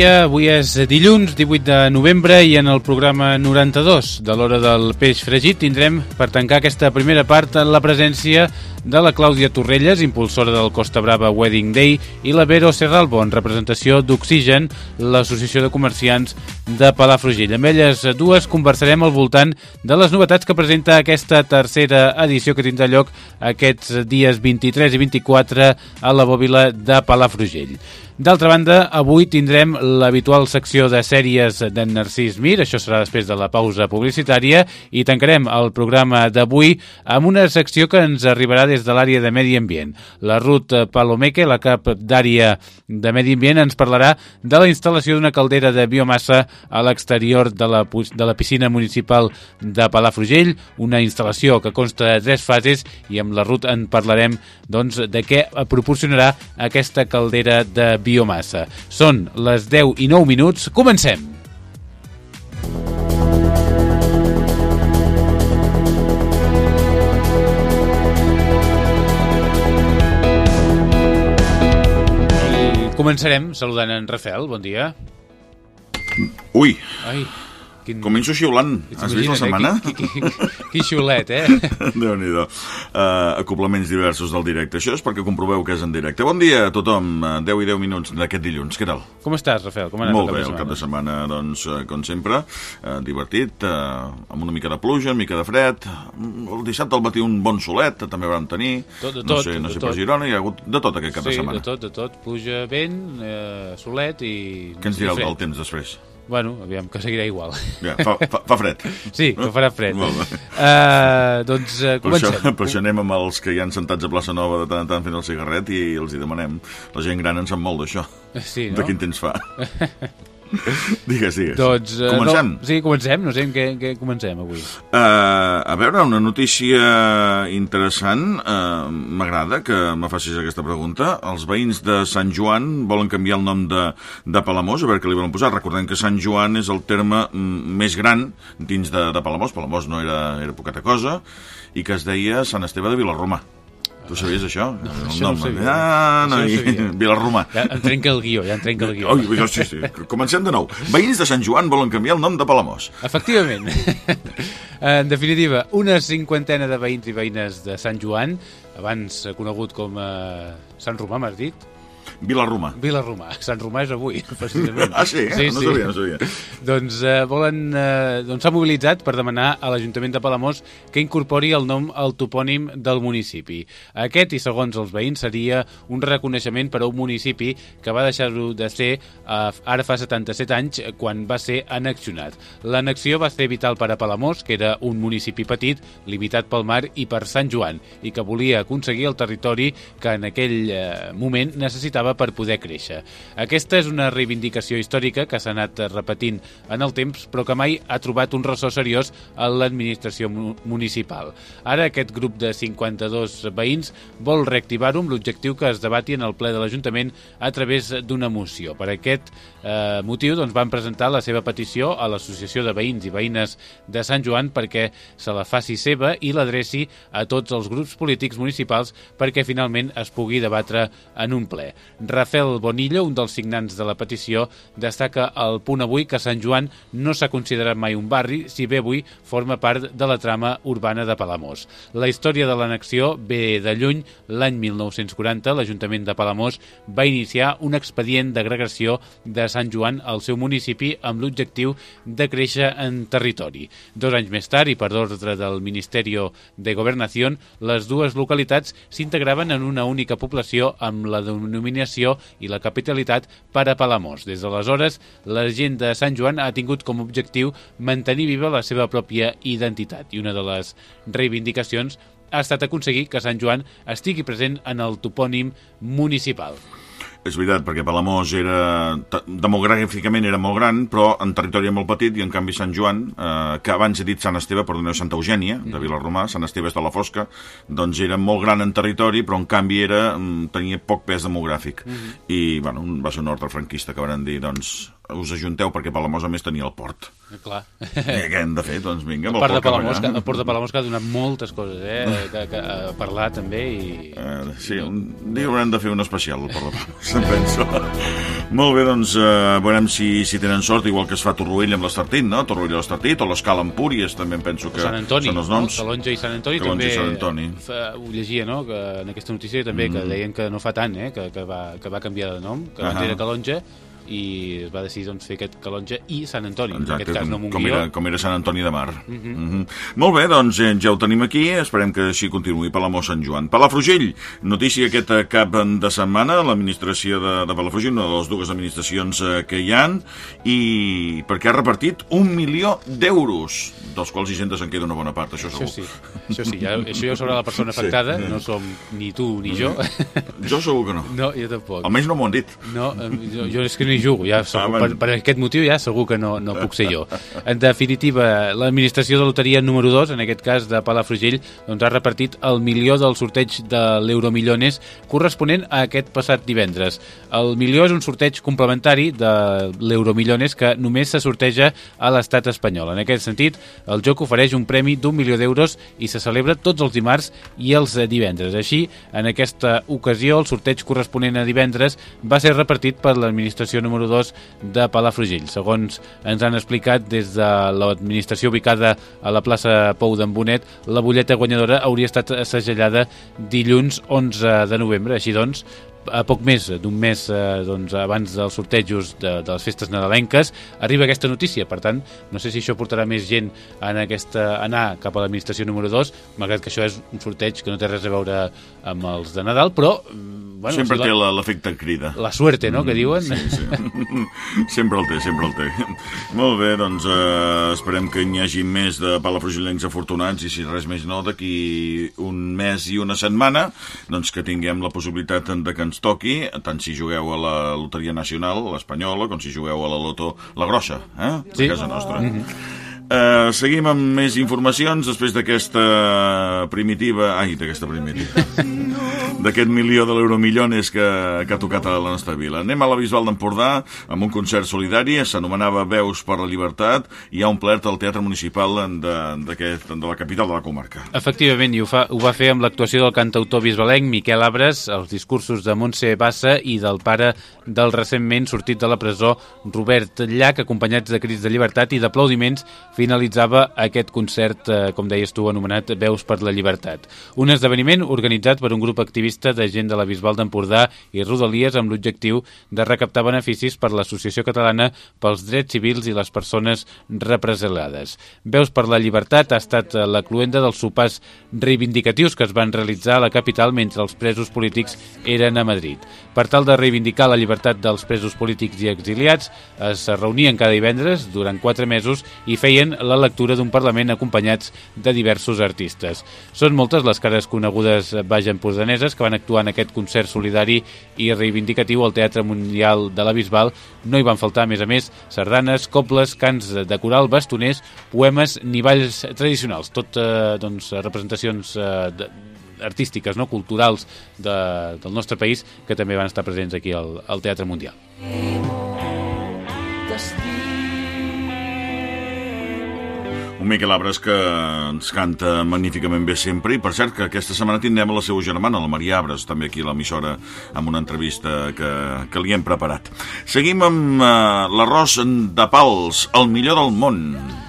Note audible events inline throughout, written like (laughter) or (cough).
Dia, avui és dilluns 18 de novembre i en el programa 92 de l'hora del peix fregit tindrem per tancar aquesta primera part la presència de la Clàudia Torrelles, impulsora del Costa Brava Wedding Day, i la Vero Serralbo, en representació d'Oxigen, l'associació de comerciants de Palafrugell. Amb elles dues conversarem al voltant de les novetats que presenta aquesta tercera edició que tindrà lloc aquests dies 23 i 24 a la bòbila de Palafrugell. D'altra banda, avui tindrem l'habitual secció de sèries d'en Narcís Mir, això serà després de la pausa publicitària, i tancarem el programa d'avui amb una secció que ens arribarà des de l'àrea de Medi Ambient. La Ruth Palomeque, la cap d'àrea de Medi Ambient, ens parlarà de la instal·lació d'una caldera de biomassa a l'exterior de, la, de la piscina municipal de Palafrugell, una instal·lació que consta de tres fases i amb la Ruth en parlarem doncs, de què proporcionarà aquesta caldera de biomassa. Són les 10 i 9 minuts. Comencem! I començarem saludant en Rafael. Bon dia. Ui, Ai, quin... començo xiulant. Has vist la setmana? Eh? Quin, quin, quin, quin xiulet, eh? (laughs) Déu-n'hi-do. Uh, acoplaments diversos del directe. Això és perquè comproveu que és en directe. Bon dia a tothom. Uh, 10 i 10 minuts d'aquest dilluns. Què tal? Com estàs, Rafael? Com ha anat Molt bé, el cap de setmana? doncs, eh, com sempre, eh, divertit, eh, amb una mica de pluja, una mica de fred. El dissabte al matí un bon solet, també vam tenir. Tot, de no tot, sé, no sé per. Girona, hi ha hagut de tot aquest cap sí, de setmana. de tot, de tot. Pluja, vent, eh, solet i... Què ens dirà el, el temps després? Bueno, aviam, que seguirà igual. Ja, fa, fa, fa fred. Sí, que farà fred. Molt bé. Uh, doncs uh, Per això, comencem. per això anem amb els que hi han sentats a plaça Nova de tant en tant fent el cigarret i els hi demanem. La gent gran en sap molt d'això. Sí, De no? quin temps fa. (laughs) (laughs) digues, digues. Doncs, uh, Comencem? No, sí, comencem. No sé en què, en què comencem avui. Uh, a veure, una notícia interessant. Uh, M'agrada que me facis aquesta pregunta. Els veïns de Sant Joan volen canviar el nom de, de Palamós, a veure què li volen posar. Recordem que Sant Joan és el terme mm, més gran dins de, de Palamós. Palamós no era, era poqueta cosa, i que es deia Sant Esteve de Vilarromà. Tu sabies això? No, això no ho sabia. Ah, no, no ho sabia. (laughs) Vilarromà. Ja em trenca el guió, ja em trenca el guió. Oi, sí, sí. Comencem de nou. Veïns de Sant Joan volen canviar el nom de Palamós. Efectivament. (laughs) en definitiva, una cinquantena de veïns i veïnes de Sant Joan, abans conegut com eh, Sant Romà, m'has dit? Vilarromà. Vilarromà. Sant Romà és avui, (laughs) precisament. Ah, sí? Eh? No sabia, no sabia. Doncs eh, volen, eh, doncs s'ha mobilitzat per demanar a l'Ajuntament de Palamós que incorpori el nom al topònim del municipi. Aquest, i segons els veïns, seria un reconeixement per a un municipi que va deixar-ho de ser eh, ara fa 77 anys quan va ser annexionat. L'annexió va ser vital per a Palamós, que era un municipi petit, limitat pel mar i per Sant Joan, i que volia aconseguir el territori que en aquell eh, moment necessitava per poder créixer. Aquesta és una reivindicació històrica que s'ha anat repetint en el temps, però que mai ha trobat un ressò seriós a l'administració mu- municipal. Ara aquest grup de 52 veïns vol reactivar-ho amb l'objectiu que es debati en el ple de l'Ajuntament a través d'una moció. Per aquest eh, motiu doncs, van presentar la seva petició a l'Associació de Veïns i Veïnes de Sant Joan perquè se la faci seva i l'adreci a tots els grups polítics municipals perquè finalment es pugui debatre en un ple. Rafael Bonillo, un dels signants de la petició, destaca al punt avui que Sant Joan no s'ha considerat mai un barri, si bé avui forma part de la trama urbana de Palamós. La història de l'annexió ve de lluny. L'any 1940, l'Ajuntament de Palamós va iniciar un expedient d'agregació de Sant Joan al seu municipi amb l'objectiu de créixer en territori. Dos anys més tard, i per ordre del Ministeri de Governació, les dues localitats s'integraven en una única població amb la denominació i la capitalitat per a Palamós. Des d'aleshores, la gent de Sant Joan ha tingut com a objectiu mantenir viva la seva pròpia identitat i una de les reivindicacions ha estat aconseguir que Sant Joan estigui present en el topònim municipal. És veritat, perquè Palamós era, demogràficament era molt gran, però en territori molt petit, i en canvi Sant Joan, eh, que abans he dit Sant Esteve, perdoneu, Santa Eugènia, de mm. Vilarromà, Sant Esteve és de la Fosca, doncs era molt gran en territori, però en canvi era, mm, tenia poc pes demogràfic. Mm -hmm. I, bueno, va ser un ordre franquista que van dir, doncs, us ajunteu perquè Palamós a més tenia el port. Eh, clar. I què hem de fer? Doncs vinga, el, port de Palamós, que, el port de Palamós que ha donat moltes coses, eh? que, que, a parlar també i... Eh, sí, un dia haurem de fer un especial al port de Palamós, em penso. Molt bé, doncs eh, veurem si, si tenen sort, igual que es fa Torroella amb l'Estartit, no? Torroella i l'Estartit, o l'Escala Empúries, també em penso que Sant Antoni, són els noms. No? Calonja i Sant Antoni Calonja també i Sant Antoni. Fa, ho llegia, no?, que en aquesta notícia també, mm. que deien que no fa tant, eh?, que, que, va, que va canviar de nom, que uh -huh. era Calonja, i es va decidir doncs, fer aquest Calonja i Sant Antoni, Exacte, en aquest cas no com, Montguió. era, com era Sant Antoni de Mar. Uh -huh. Uh -huh. Molt bé, doncs eh, ja ho tenim aquí, esperem que així continuï Palamós Sant Joan. Palafrugell, notícia aquest cap de setmana, l'administració de, de Palafrugell, una de les dues administracions eh, que hi han, i perquè ha repartit un milió d'euros, dels quals Hisenda se'n queda una bona part, això segur. Això sí, això sí, ja, això ja sobre la persona afectada, sí. no som ni tu ni jo. Jo segur que no. No, jo tampoc. Almenys no m'ho han dit. No, jo, jo és que no hi jugo, ja segur, ah, per, per aquest motiu ja segur que no, no puc ser jo. En definitiva, l'administració de loteria número 2, en aquest cas de Palafrugell, doncs ha repartit el milió del sorteig de l'Euromillones corresponent a aquest passat divendres. El milió és un sorteig complementari de l'Euromillones que només se sorteja a l'estat espanyol. En aquest sentit, el joc ofereix un premi d'un milió d'euros i se celebra tots els dimarts i els divendres. Així, en aquesta ocasió, el sorteig corresponent a divendres va ser repartit per l'administració número 2 de Palafrugell. Segons ens han explicat des de l'administració ubicada a la plaça Pou d'en Bonet, la butlleta guanyadora hauria estat segellada dilluns 11 de novembre. Així doncs, a poc més d'un mes eh, doncs, abans dels sortejos de, de les festes nadalenques arriba aquesta notícia, per tant no sé si això portarà més gent en aquesta, anar cap a l'administració número 2 malgrat que això és un sorteig que no té res a veure amb els de Nadal però mm, bueno, sempre si té l'efecte crida la suerte, no?, que diuen sí, sí. (laughs) sempre el té, sempre el té molt bé, doncs eh, esperem que n'hi hagi més de palafrugellencs afortunats i si res més no, d'aquí un mes i una setmana doncs que tinguem la possibilitat de que ens toqui, tant si jugueu a la Loteria Nacional, l'Espanyola, com si jugueu a la Loto, la grossa, eh? Sí. A casa nostra. Mm -hmm. Uh, seguim amb més informacions després d'aquesta primitiva... Ai, d'aquesta primitiva. (laughs) D'aquest milió de l'euromillones que, que ha tocat a la nostra vila. Anem a la Bisbal d'Empordà amb un concert solidari, s'anomenava Veus per la Llibertat i ha omplert el Teatre Municipal de, de, la capital de la comarca. Efectivament, i ho, fa, ho va fer amb l'actuació del cantautor bisbalenc Miquel Abres, els discursos de Montse Bassa i del pare del recentment sortit de la presó Robert Llach, acompanyats de crits de llibertat i d'aplaudiments finalitzava aquest concert, eh, com deies tu, anomenat Veus per la Llibertat. Un esdeveniment organitzat per un grup activista de gent de la Bisbal d'Empordà i Rodalies amb l'objectiu de recaptar beneficis per l'Associació Catalana pels Drets Civils i les Persones Represaliades. Veus per la Llibertat ha estat eh, la cluenda dels sopars reivindicatius que es van realitzar a la capital mentre els presos polítics eren a Madrid. Per tal de reivindicar la llibertat dels presos polítics i exiliats, es reunien cada divendres durant quatre mesos i feien la lectura d'un Parlament acompanyats de diversos artistes. Són moltes les cares conegudes baix empordaneses que van actuar en aquest concert solidari i reivindicatiu al Teatre Mundial de la Bisbal. No hi van faltar, a més a més, sardanes, cobles, cants de coral, bastoners, poemes ni balls tradicionals. Tot eh, doncs, representacions eh, de, artístiques, no culturals de, del nostre país que també van estar presents aquí al, al Teatre Mundial. Un Miquel Abres que ens canta magníficament bé sempre i per cert que aquesta setmana tindrem la seva germana, la Maria Abres, també aquí a l'emissora amb una entrevista que, que li hem preparat. Seguim amb uh, l'arròs de pals, el millor del món,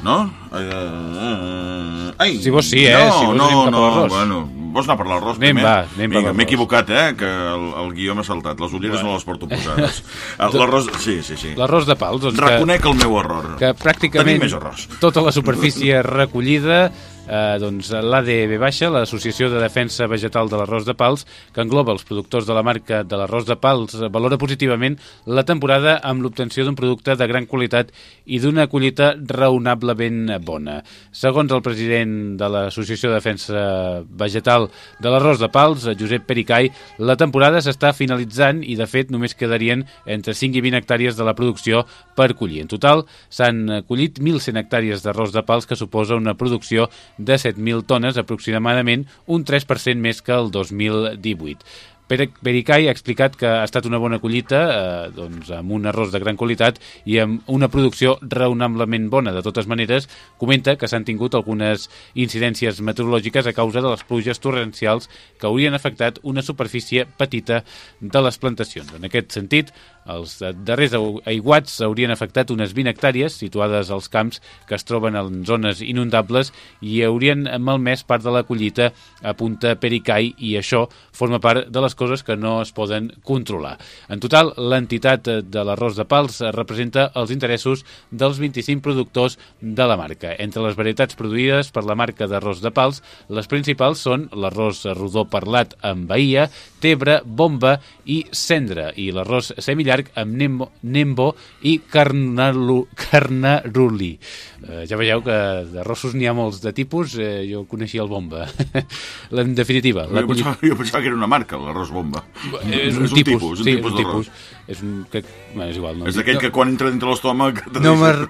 no? Uh, ai, Si vols sí, eh? No, Si vols no, anem cap a no, l'arròs. bueno, vols anar per l'arròs primer? va, anem Vinga, m'he equivocat, eh? Que el, el guió m'ha saltat. Les ulleres no les porto (laughs) posades. Eh, L'arròs, sí, sí, sí. L'arròs de pals, doncs, que, Reconec el meu error. que pràcticament Tenim més arròs. tota la superfície (laughs) recollida eh, doncs l'ADB baixa, l'Associació de Defensa Vegetal de l'Arròs de Pals, que engloba els productors de la marca de l'Arròs de Pals, eh, valora positivament la temporada amb l'obtenció d'un producte de gran qualitat i d'una collita raonablement bona. Segons el president de l'Associació de Defensa Vegetal de l'Arròs de Pals, Josep Pericai, la temporada s'està finalitzant i, de fet, només quedarien entre 5 i 20 hectàrees de la producció per collir. En total, s'han collit 1.100 hectàrees d'arròs de pals, que suposa una producció de 7.000 tones, aproximadament un 3% més que el 2018. Pere Pericai ha explicat que ha estat una bona collita, eh, doncs, amb un arròs de gran qualitat i amb una producció raonablement bona. De totes maneres, comenta que s'han tingut algunes incidències meteorològiques a causa de les pluges torrencials que haurien afectat una superfície petita de les plantacions. En aquest sentit, els darrers aiguats haurien afectat unes 20 hectàrees situades als camps que es troben en zones inundables i haurien malmès part de la collita a Punta Pericai i això forma part de les coses que no es poden controlar. En total, l'entitat de l'arròs de pals representa els interessos dels 25 productors de la marca. Entre les varietats produïdes per la marca d'arròs de pals, les principals són l'arròs rodó parlat amb bahia, tebre, bomba i cendra, i l'arròs semillarg amb nembo, nembo i carnalu, carnaruli. Eh, ja veieu que d'arrossos n'hi ha molts de tipus, eh, jo coneixia el bomba. (laughs) en definitiva, la Jo colli- pensava, jo pensava que era una marca, l'arròs bomba. és un, tipus, un sí, tipus un tipus. És un... Que, bueno, és igual. No, És d'aquell no, que quan entra dintre l'estómac...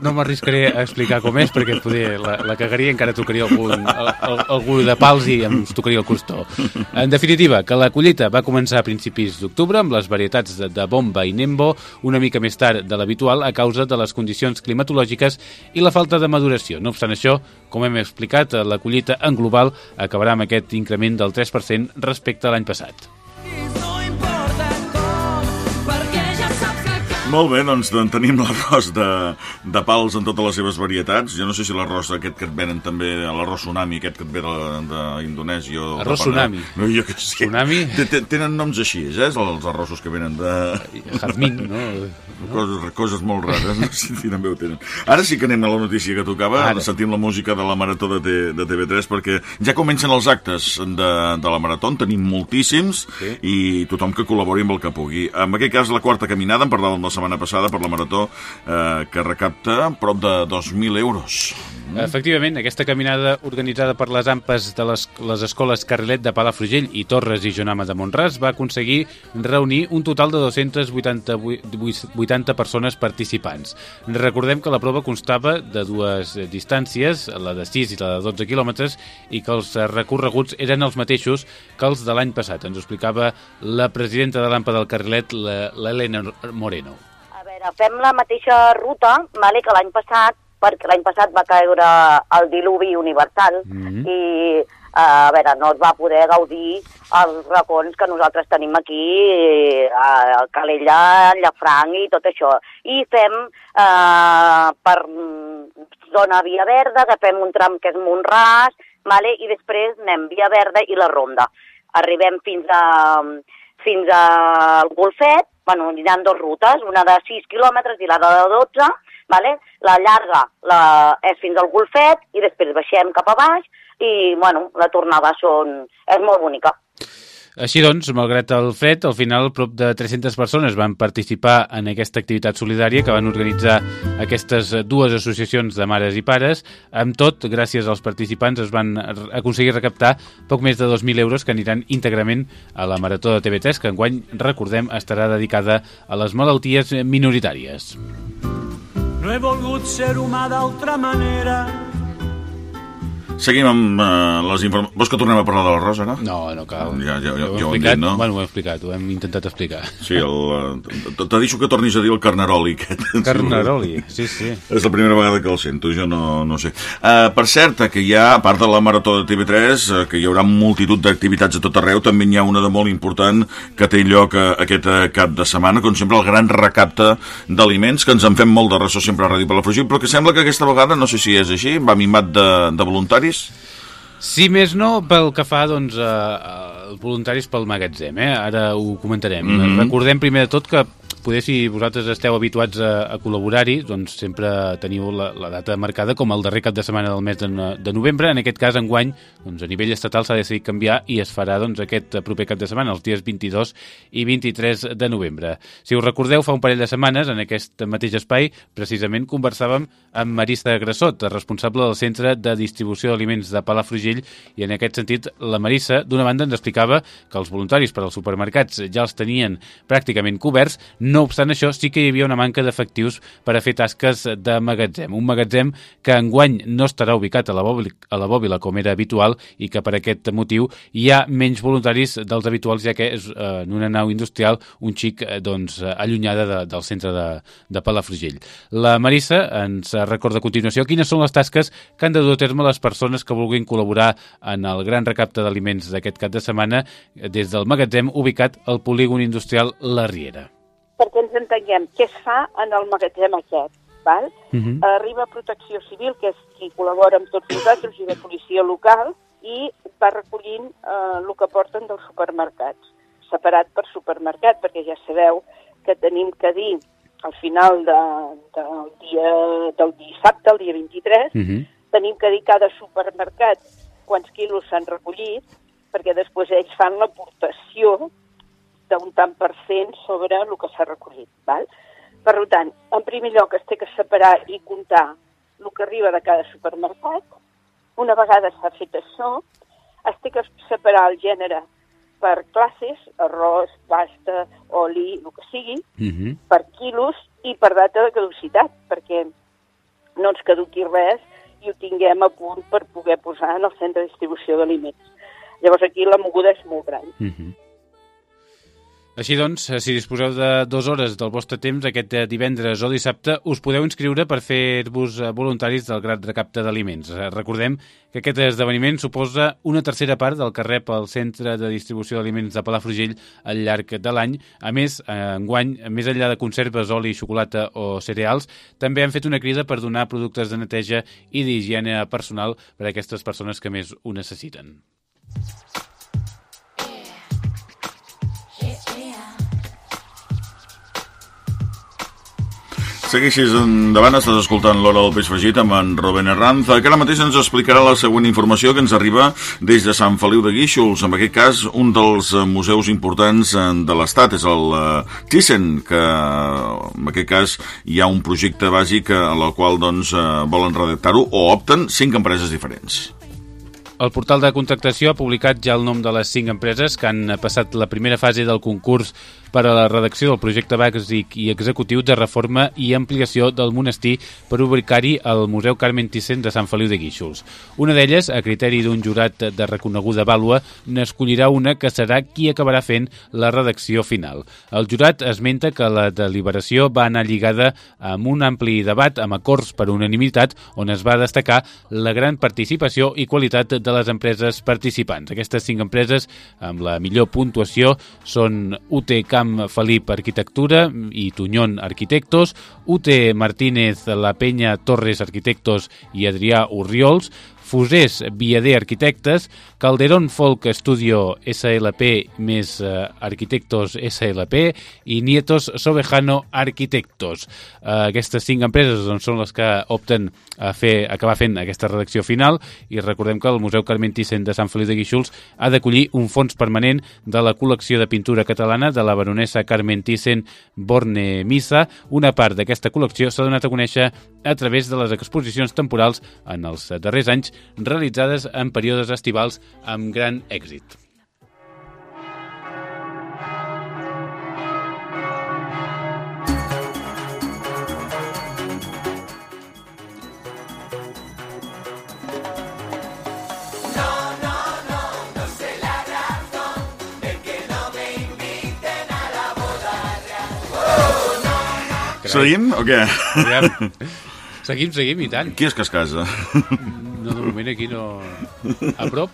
no m'arriscaré a explicar com és perquè poder la, la cagaria i encara tocaria algun, al, al, algú de pals i em tocaria el costó. En definitiva, que la collita va començar a principis d'octubre amb les varietats de, de bomba i nembo una mica més tard de l'habitual a causa de les condicions climatològiques i la falta de maduració. No obstant això, com hem explicat, la collita en global acabarà amb aquest increment del 3% respecte a l'any passat. Molt bé, doncs en tenim l'arròs de, de pals en totes les seves varietats. Jo no sé si l'arròs aquest que et venen també, l'arròs tsunami aquest que et ve d'Indonèsia Arròs tsunami. No, jo què sé. Tsunami? T- t- Tenen noms així, eh, els arrossos que venen de... Jazmín, no? (laughs) Coses, coses molt rares, no sé si també ho tenen. Ara sí que anem a la notícia que tocava. Ara. sentim la música de la Marató de, T, de TV3, perquè ja comencen els actes de, de la Marató, en tenim moltíssims, Sí. i tothom que col·labori amb el que pugui. En aquest cas, la quarta caminada, en parlàvem la setmana passada per la Marató, eh, que recapta prop de 2.000 euros. Efectivament, aquesta caminada organitzada per les AMPAs de les, les escoles Carrilet de Palafrugell i Torres i Jonama de Montràs va aconseguir reunir un total de 280 persones participants. Recordem que la prova constava de dues distàncies, la de 6 i la de 12 quilòmetres, i que els recorreguts eren els mateixos que els de l'any passat. Ens ho explicava la presidenta de l'AMPA del Carrilet, l'Helena Moreno. Veure, fem la mateixa ruta vale, que l'any passat, perquè l'any passat va caure el diluvi universal Mhm. i, eh, a veure, no es va poder gaudir els racons que nosaltres tenim aquí, a Calella, Llafranc i tot això. I fem eh, per mm, zona Via Verda, que fem un tram que és Montràs, vale, i després anem Via Verda i la Ronda. Arribem fins a, fins al Golfet, bueno, aniran dues rutes, una de 6 quilòmetres i la de 12, vale? la llarga la, és fins al Golfet i després baixem cap a baix i bueno, la tornada són, és molt bonica. Així doncs, malgrat el fred, al final prop de 300 persones van participar en aquesta activitat solidària que van organitzar aquestes dues associacions de mares i pares. Amb tot, gràcies als participants es van aconseguir recaptar poc més de 2.000 euros que aniran íntegrament a la Marató de TV3, que enguany, recordem, estarà dedicada a les malalties minoritàries. No he volgut ser humà d'altra manera. Seguim amb uh, les informacions. Vols que tornem a parlar de l'arròs, ara? No, no cal. Ja- ja- ja- Ho ja ho hem dit, no? Bueno, ho hem explicat, ho hem intentat explicar. Sí, el, eh, t'ha dit que tornis a dir el carnaroli aquest. Carnaroli, sí, sí. És la primera vegada que el sento, jo no, no sé. Uh, per cert, que hi ha, a part de la Marató de TV3, uh, que hi haurà multitud d'activitats a tot arreu, també n'hi ha una de molt important que té lloc aquest cap de setmana, com sempre el gran recapte d'aliments, que ens en fem molt de ressò sempre a Ràdio Palafrugell, però que sembla que aquesta vegada, no sé si és així, va mimat de, de voluntaris. Sí, més no pel que fa doncs, a, a, als voluntaris pel magatzem, eh? ara ho comentarem. Mm. -hmm. Recordem primer de tot que poder si vosaltres esteu habituats a, a col·laborar-hi, doncs sempre teniu la, la data marcada com el darrer cap de setmana del mes de, de novembre. En aquest cas, enguany, doncs, a nivell estatal s'ha decidit canviar i es farà doncs, aquest proper cap de setmana, els dies 22 i 23 de novembre. Si us recordeu, fa un parell de setmanes, en aquest mateix espai, precisament conversàvem amb Marista Grassot, responsable del Centre de Distribució d'Aliments de Palafrugell, i en aquest sentit la Marissa, d'una banda, ens explicava que els voluntaris per als supermercats ja els tenien pràcticament coberts, obstant això, sí que hi havia una manca d'efectius per a fer tasques de magatzem. Un magatzem que enguany no estarà ubicat a la, bòbila, a la bòbila com era habitual i que per aquest motiu hi ha menys voluntaris dels habituals, ja que és eh, en una nau industrial un xic eh, doncs, eh, allunyada de, del centre de, de Palafrugell. La Marissa ens recorda a continuació quines són les tasques que han de dur a terme les persones que vulguin col·laborar en el gran recapte d'aliments d'aquest cap de setmana des del magatzem ubicat al polígon industrial La Riera. Perquè ens entenguem què es fa en el magatzem aquest. Val? Uh -huh. Arriba Protecció Civil, que és qui col·labora amb tots nosaltres, i la policia local, i va recollint eh, el que porten dels supermercats, separat per supermercat, perquè ja sabeu que tenim que dir al final de, del, dia, del dissabte, el dia 23, Uh -huh. tenim que dir cada supermercat quants quilos s'han recollit, perquè després ells fan l'aportació d'un tant per cent sobre el que s'ha recollit. Val? Per tant, en primer lloc es té que separar i comptar el que arriba de cada supermercat. Una vegada s'ha fet això, es té que separar el gènere per classes, arròs, pasta, oli, el que sigui, Uh -huh. per quilos i per data de caducitat, perquè no ens caduqui res i ho tinguem a punt per poder posar en el centre de distribució d'aliments. Llavors aquí la moguda és molt gran. Uh -huh. Així doncs, eh, si disposeu de dues hores del vostre temps, aquest eh, divendres o dissabte, us podeu inscriure per fer-vos eh, voluntaris del Gran Recapte d'Aliments. Recordem que aquest esdeveniment suposa una tercera part del que rep el Centre de Distribució d'Aliments de Palafrugell al llarg de l'any. A més, enguany, més enllà de conserves, oli, xocolata o cereals, també han fet una crida per donar productes de neteja i d'higiene personal per a aquestes persones que més ho necessiten. Segueixis endavant, estàs escoltant l'Hora del Peix Fregit amb en Robin Herranz, que ara mateix ens explicarà la següent informació que ens arriba des de Sant Feliu de Guíxols. En aquest cas, un dels eh, museus importants eh, de l'Estat és el eh, Thyssen, que en aquest cas hi ha un projecte bàsic a la qual doncs, eh, volen redactar-ho o opten cinc empreses diferents. El portal de contractació ha publicat ja el nom de les cinc empreses que han passat la primera fase del concurs per a la redacció del projecte bàsic i executiu de reforma i ampliació del monestir per ubicar-hi al Museu Carmen Thyssen de Sant Feliu de Guíxols. Una d'elles, a criteri d'un jurat de reconeguda vàlua, n'escollirà una que serà qui acabarà fent la redacció final. El jurat esmenta que la deliberació va anar lligada amb un ampli debat amb acords per unanimitat on es va destacar la gran participació i qualitat de les empreses participants. Aquestes cinc empreses amb la millor puntuació són UT Camp Felip Arquitectura i Tuñón Arquitectos, UT Martínez La Peña Torres Arquitectos i Adrià Urriols, Fusés Viader Arquitectes, Calderón Folk Studio SLP més eh, Arquitectos SLP i Nietos Sobejano Arquitectos. Eh, aquestes cinc empreses doncs, són les que opten a fer, acabar fent aquesta redacció final i recordem que el Museu Carmen de Sant Feliu de Guíxols ha d'acollir un fons permanent de la col·lecció de pintura catalana de la baronessa Carmen Thyssen Borne Missa. Una part d'aquesta col·lecció s'ha donat a conèixer a través de les exposicions temporals en els darrers anys realitzades en períodes estivals amb gran èxit. Seguim o què? (laughs) Seguim, seguim, i tant. Qui és que es casa? (laughs) No, de moment aquí no... A prop,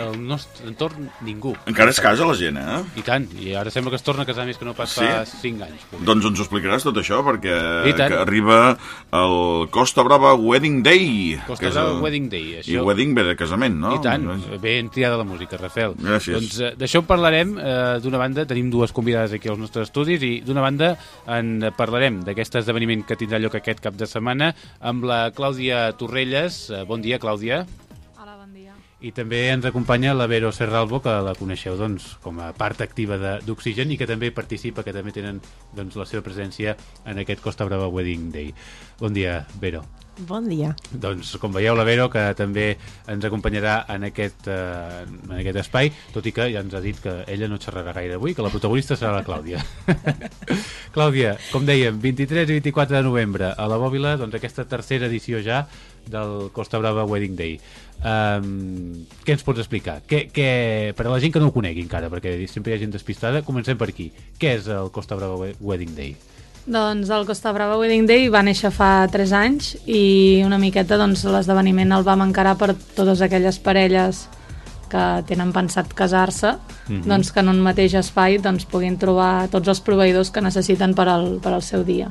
al nostre entorn, ningú. Encara es casa la gent, eh? I tant, i ara sembla que es torna a casar més que no pas Sí? fa 5 anys. Doncs ens ho explicaràs tot això, perquè I que arriba el Costa Brava Wedding Day. Costa que és Brava el- Wedding Day, I això. wedding ve de casament, no? I tant, ben triada la música, Rafael. Gràcies. Doncs eh, d'això en parlarem, eh, d'una banda, tenim dues convidades aquí als nostres estudis, i d'una banda en parlarem d'aquest esdeveniment que tindrà lloc aquest cap de setmana amb la Clàudia Torrelles. Eh, bon dia, Clàudia. Hola, bon dia. I també ens acompanya la Vero Serralbo, que la coneixeu doncs, com a part activa de- d'Oxigen i que també participa, que també tenen doncs, la seva presència en aquest Costa Brava Wedding Day. Bon dia, Vero. Bon dia. Doncs, com veieu, la Vero, que també ens acompanyarà en aquest, eh, en aquest espai, tot i que ja ens ha dit que ella no xerrarà gaire avui, que la protagonista serà la Clàudia. (laughs) Clàudia, com dèiem, 23 i 24 de novembre a la Bòbila, doncs aquesta tercera edició ja del Costa Brava Wedding Day. Um, què ens pots explicar? Què, què, per a la gent que no ho conegui encara, perquè sempre hi ha gent despistada, comencem per aquí. Què és el Costa Brava We- Wedding Day? Doncs el Costa Brava Wedding Day va néixer fa 3 anys i una miqueta doncs, l'esdeveniment el vam encarar per totes aquelles parelles que tenen pensat casar-se, Mhm. doncs que en un mateix espai doncs, puguin trobar tots els proveïdors que necessiten per al, per al seu dia.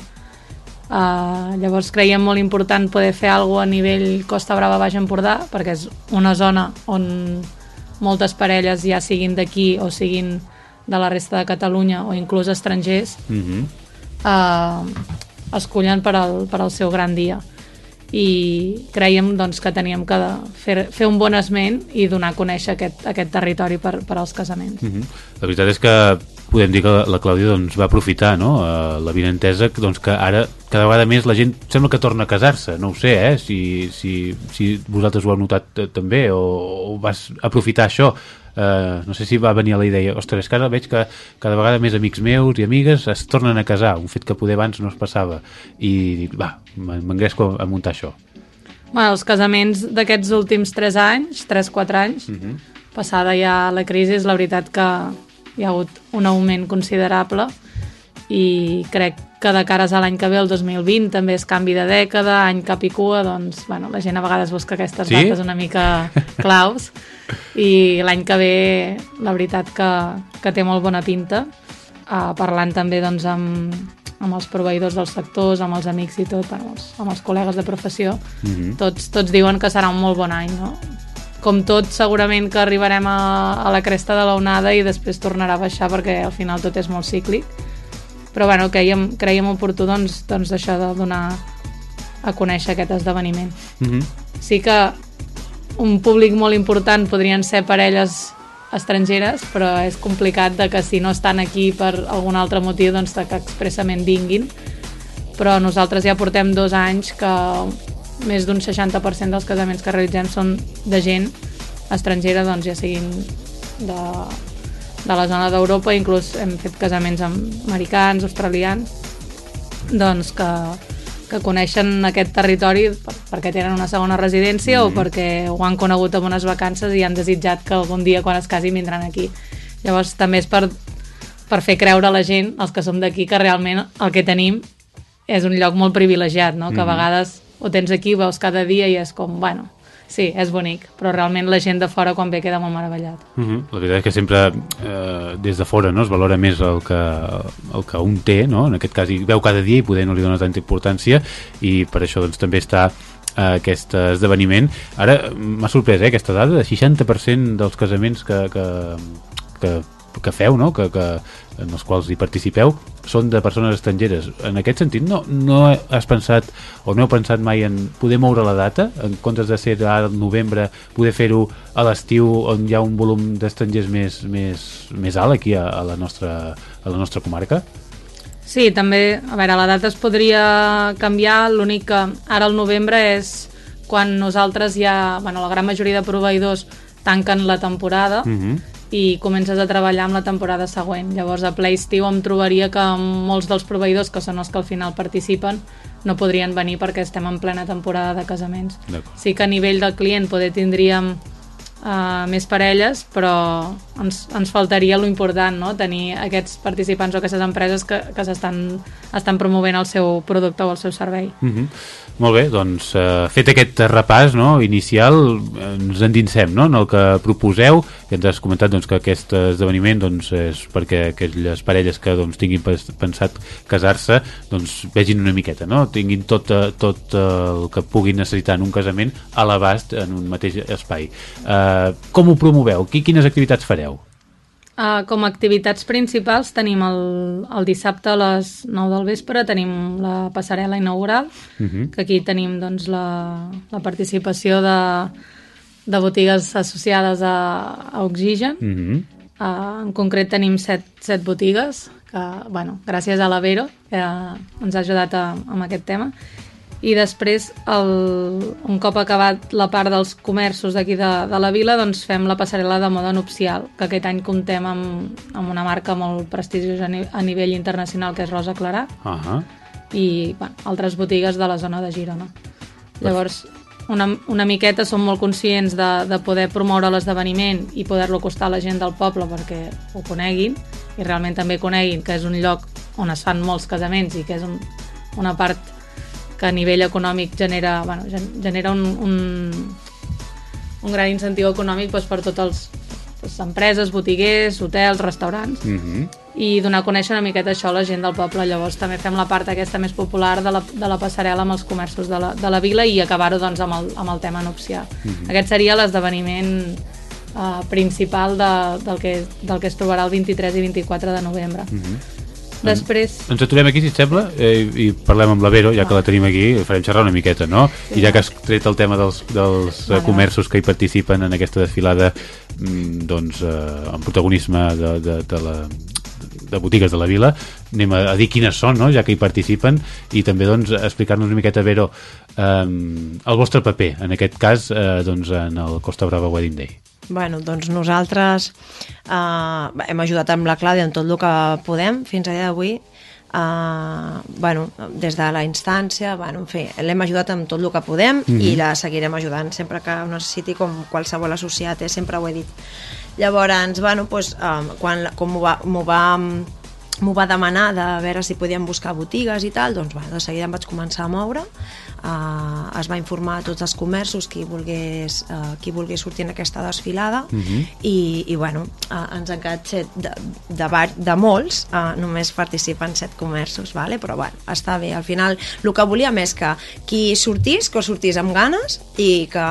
Uh, llavors creiem molt important poder fer alguna a nivell Costa Brava Baix Empordà perquè és una zona on moltes parelles ja siguin d'aquí o siguin de la resta de Catalunya o inclús estrangers Mm -hmm. eh, escollen per al, per al seu gran dia i creiem doncs, que teníem que fer, fer un bon esment i donar a conèixer aquest, aquest territori per, per als casaments. Mm -hmm. La veritat és que podem dir que la, la Clàudia doncs, va aprofitar no? uh, la vinentesa doncs, que ara cada vegada més la gent sembla que torna a casar-se no ho sé, eh? si, si, si vosaltres ho heu notat eh, també o, o vas aprofitar això Uh, no sé si va venir la idea ostres, que ara veig que cada vegada més amics meus i amigues es tornen a casar un fet que poder abans no es passava i dic, va, m'engresco a muntar això Bueno, els casaments d'aquests últims 3 anys, 3-4 anys, mm -hmm. passada ja la crisi, la veritat que hi ha hagut un augment considerable i crec que de cares a l'any que ve, el 2020, també és canvi de dècada, any cap i cua, doncs, bueno, la gent a vegades busca aquestes Sí? dates una mica claus i l'any que ve la veritat que, que té molt bona pinta uh, parlant també doncs, amb, amb els proveïdors dels sectors, amb els amics i tot, amb, els, amb els col·legues de professió Mhm. tots, tots diuen que serà un molt bon any no? Com tot segurament que arribarem a, a la cresta de l'onada i després tornarà a baixar perquè al final tot és molt cíclic però bueno, creiem, creiem oportú doncs, doncs d'això de donar a conèixer aquest esdeveniment mm -hmm. sí que un públic molt important podrien ser parelles estrangeres, però és complicat de que si no estan aquí per algun altre motiu, doncs que expressament vinguin. Però nosaltres ja portem dos anys que més d'un 60% dels casaments que realitzem són de gent estrangera, doncs ja siguin de, de la zona d'Europa, inclús hem fet casaments amb americans, australians, doncs que, que coneixen aquest territori per, perquè tenen una segona residència mm -hmm. o perquè ho han conegut en unes vacances i han desitjat que algun dia quan es casin vindran aquí. Llavors també és per, per fer creure a la gent, els que som d'aquí, que realment el que tenim és un lloc molt privilegiat, no? que a Mhm. vegades ho tens aquí, ho veus cada dia i és com, bueno, sí, és bonic, però realment la gent de fora quan ve queda molt meravellat. Uh -huh. La veritat és que sempre eh, des de fora no, es valora més el que, el que un té, no? en aquest cas hi veu cada dia i poder no li dona tanta importància i per això doncs, també està eh, aquest esdeveniment. Ara m'ha sorprès eh, aquesta dada de 60% dels casaments que, que, que, que feu, no? que, que, en els quals hi participeu, són de persones estrangeres. En aquest sentit, no, no has pensat o no heu pensat mai en poder moure la data, en comptes de ser ara al novembre, poder fer-ho a l'estiu on hi ha un volum d'estrangers més, més, més alt aquí a, a, la nostra, a la nostra comarca? Sí, també, a veure, la data es podria canviar, l'únic que ara al novembre és quan nosaltres ja, bueno, la gran majoria de proveïdors tanquen la temporada Mm -hmm. I comences a treballar amb la temporada següent. Llavors a ple estiu em trobaria que molts dels proveïdors, que són els que al final participen, no podrien venir perquè estem en plena temporada de casaments. Sí que a nivell del client poder tindríem uh, més parelles, però ens, ens faltaria lo important, no? tenir aquests participants o aquestes empreses que, que s'estan estan promovent el seu producte o el seu servei. Mm -hmm. Molt bé, doncs eh, fet aquest repàs no, inicial eh, ens endinsem no, en el que proposeu que ens has comentat doncs, que aquest esdeveniment doncs, és perquè aquelles parelles que doncs, tinguin pens- pensat casar-se doncs, vegin una miqueta, no? tinguin tot, eh, tot eh, el que puguin necessitar en un casament a l'abast en un mateix espai eh, com ho promoveu? Qui, quines activitats fareu? Uh, com a activitats principals tenim el, el dissabte a les 9 del vespre tenim la passarel·la inaugural Uh -huh. que aquí tenim doncs, la, la participació de, de botigues associades a, a Oxigen Uh -huh. Uh, en concret tenim set, set botigues, que, bueno, gràcies a l'Avero, que ens ha ajudat a, amb aquest tema. I després, el, un cop acabat la part dels comerços d'aquí de, de la vila, doncs fem la passarel·la de moda nupcial, que aquest any comptem amb, amb una marca molt prestigiosa a, ni, a nivell internacional, que és Rosa Clarà, Uh -huh. i bueno, altres botigues de la zona de Girona. Llavors, una, una miqueta som molt conscients de, de poder promoure l'esdeveniment i poder-lo acostar a la gent del poble perquè ho coneguin i realment també coneguin que és un lloc on es fan molts casaments i que és un, una part que a nivell econòmic genera, bueno, gen- genera un, un, un gran incentiu econòmic doncs, per tots els doncs, empreses, botiguers, hotels, restaurants Uh -huh. i donar a conèixer una miqueta això a la gent del poble. Llavors també fem la part aquesta més popular de la, de la passarel·la amb els comerços de la, de la vila i acabar-ho doncs, amb, el, amb el tema nupcial. Aquest seria l'esdeveniment uh, principal de, del, que, del que es trobarà el 23 i 24 de novembre. Després, Ens aturem aquí, si et sembla, eh, i parlem amb la Vero, ja que la tenim aquí, farem xerrar una miqueta, no? I ja que has tret el tema dels, dels Vale. eh, comerços que hi participen en aquesta desfilada, mm, doncs, eh, amb protagonisme de, de, de la de botigues de la vila, anem a, a dir quines són, no? ja que hi participen, i també doncs, explicar-nos una miqueta, Vero, eh, el vostre paper, en aquest cas, eh, doncs, en el Costa Brava Wedding Day. Bueno, doncs nosaltres eh, hem ajudat amb la Clàudia en tot el que podem fins a dia d'avui. Uh, bueno, des de la instància, bueno, en fi, l'hem ajudat amb tot el que podem Mhm. i la seguirem ajudant sempre que ho necessiti com qualsevol associat, eh? sempre ho he dit. Llavors, bueno, pues, um, quan, com m'ho va, m'ho va, m'ho va demanar de veure si podíem buscar botigues i tal, doncs bueno, de seguida em vaig començar a moure uh, es va informar a tots els comerços qui volgués, uh, qui volgués sortir en aquesta desfilada Mhm. i, i bueno, uh, ens han quedat set de, de, var- de molts uh, només participen set comerços vale? però bueno, està bé, al final el que volíem és que qui sortís que sortís amb ganes i que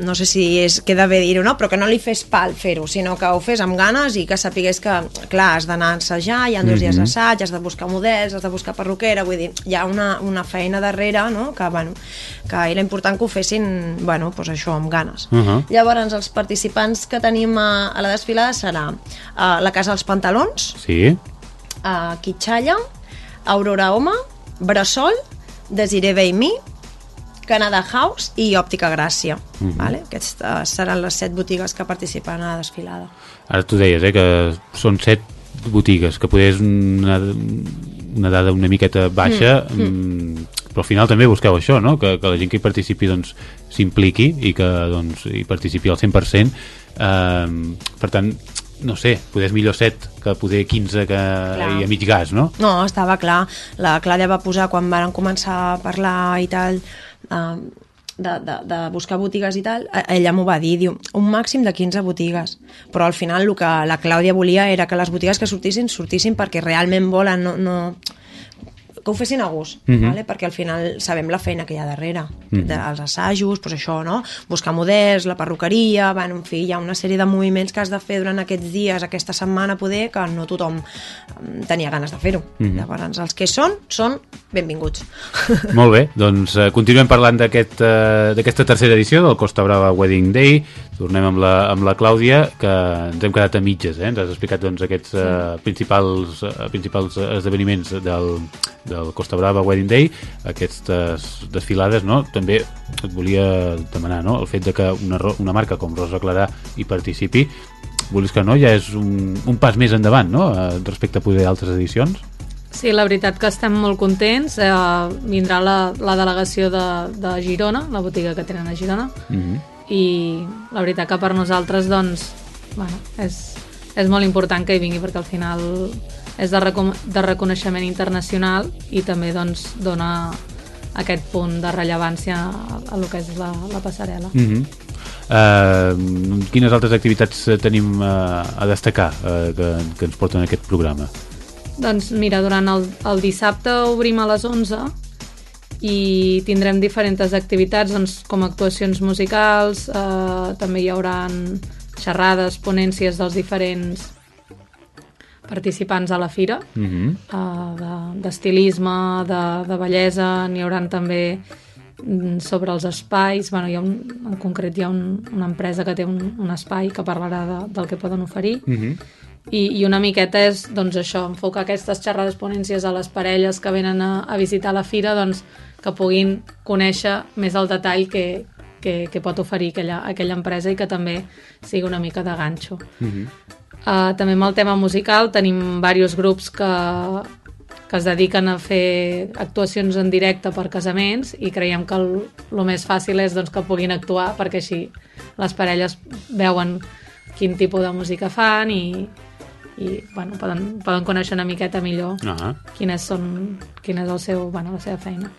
no sé si és, queda bé dir-ho, no? però que no li fes pal fer-ho, sinó que ho fes amb ganes i que sapigués que, clar, has d'anar a assajar, hi ha dos dies Mhm. d'assaig, has de buscar models, has de buscar perruquera, vull dir, hi ha una, una feina darrere, no?, que, bueno, que era important que ho fessin, bueno, doncs això, amb ganes. Uh -huh. Llavors, els participants que tenim a, a la desfilada serà a la Casa dels Pantalons, Sí? a Quitxalla, Aurora Home, Bressol, Desiree Baimi, Canada House i Òptica Gràcia. Mhm. vale? Aquestes seran les set botigues que participaran a la desfilada. Ara tu deies eh, que són set botigues, que potser és una, una dada una miqueta baixa, mm, mm. però al final també busqueu això, no? que, que la gent que hi participi doncs, s'impliqui i que doncs, hi participi al 100%. Eh, per tant, no sé, poder millor 7 que poder 15 que Clar. i a mig gas, no? No, estava clar. La Clàudia va posar, quan van començar a parlar i tal, uh, de, de, de buscar botigues i tal, ella m'ho va dir, diu, un màxim de 15 botigues. Però al final el que la Clàudia volia era que les botigues que sortissin, sortissin perquè realment volen, no, no que ho fessin a gust, Mhm. vale? perquè al final sabem la feina que hi ha darrere, Mhm. dels assajos, doncs això, no? buscar models, la perruqueria, bueno, en fi, hi ha una sèrie de moviments que has de fer durant aquests dies, aquesta setmana, poder, que no tothom em, tenia ganes de fer-ho. Mhm. Llavors, els que són, són benvinguts. (laughs) Molt bé, doncs eh, continuem parlant eh, d'aquesta tercera edició del Costa Brava Wedding Day. Tornem amb la, amb la Clàudia, que ens hem quedat a mitges, eh? ens has explicat doncs, aquests eh, principals, eh, principals esdeveniments del, del Costa Brava Wedding Day, aquestes desfilades, no? També et volia demanar no? el fet de que una, una marca com Rosa Clarà hi participi, volies que no, ja és un, un pas més endavant, no?, eh, respecte a poder altres edicions. Sí, la veritat que estem molt contents. Eh, vindrà la, la delegació de, de Girona, la botiga que tenen a Girona, Mm -hmm. i la veritat que per nosaltres doncs, bueno, és, és molt important que hi vingui perquè al final és de, de reconeixement internacional i també doncs, dona aquest punt de rellevància a, a lo que és la, la passarel·la. Mm -hmm. uh, quines altres activitats tenim uh, a destacar uh, que, que ens porten aquest programa? Doncs mira, durant el, el dissabte obrim a les 11 i tindrem diferents activitats doncs, com actuacions musicals, eh, també hi haurà xerrades, ponències dels diferents participants a la fira, Mm -hmm. uh, de- d'estilisme, de, de bellesa, n'hi haurà també mm, sobre els espais, bueno, hi ha un, en concret hi ha un, una empresa que té un, un espai que parlarà de, del que poden oferir Mm -hmm. i, i una miqueta és doncs, això, enfocar aquestes xerrades ponències a les parelles que venen a, a visitar la fira doncs, que puguin conèixer més el detall que, que, que pot oferir aquella, aquella empresa i que també sigui una mica de ganxo. Mm -hmm. Uh, també amb el tema musical tenim diversos grups que, que es dediquen a fer actuacions en directe per casaments i creiem que el, el més fàcil és doncs, que puguin actuar perquè així les parelles veuen quin tipus de música fan i, i bueno, poden, poden conèixer una miqueta millor Ah. quines són, quina és el seu, bueno, la seva feina.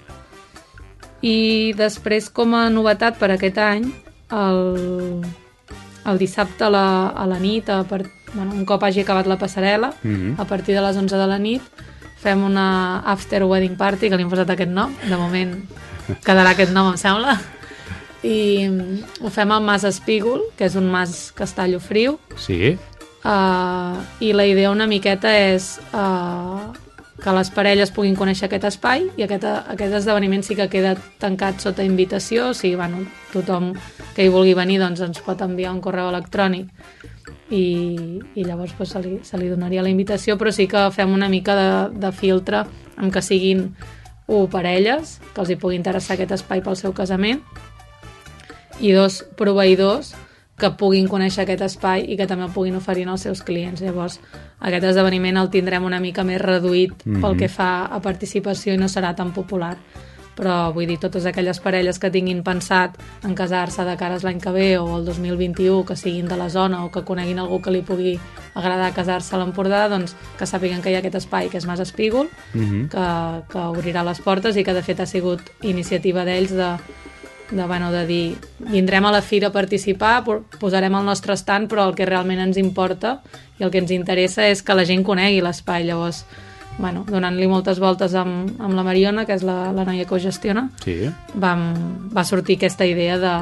I després, com a novetat per aquest any, el, el dissabte a la, a la nit, a part, bueno, un cop hagi acabat la passarel·la, Mhm. a partir de les 11 de la nit, fem una after wedding party, que li hem posat aquest nom, de moment quedarà aquest nom, em sembla, i mm, ho fem al Mas Espígol, que és un mas que està a Llofriu, Sí? Uh, I la idea una miqueta és uh, que les parelles puguin conèixer aquest espai i aquest, aquest esdeveniment sí que queda tancat sota invitació, o sigui, bueno, tothom que hi vulgui venir doncs, ens pot enviar un correu electrònic i, i llavors pues, se, li, se li donaria la invitació, però sí que fem una mica de, de filtre amb que siguin u parelles, que els hi pugui interessar aquest espai pel seu casament, i dos proveïdors que puguin conèixer aquest espai i que també el puguin oferir als seus clients. Llavors, aquest esdeveniment el tindrem una mica més reduït mm -hmm. pel que fa a participació i no serà tan popular. Però vull dir, totes aquelles parelles que tinguin pensat en casar-se de cares l'any que ve o el 2021, que siguin de la zona o que coneguin algú que li pugui agradar casar-se a l'Empordà, doncs que sàpiguen que hi ha aquest espai que és Mas Espígol, Mhm. que, que obrirà les portes i que de fet ha sigut iniciativa d'ells de, de, bueno, de dir vindrem a la fira a participar, po- posarem el nostre estant, però el que realment ens importa i el que ens interessa és que la gent conegui l'espai. Llavors, bueno, donant-li moltes voltes amb, amb la Mariona, que és la, la noia que ho gestiona, Sí? vam, va sortir aquesta idea de,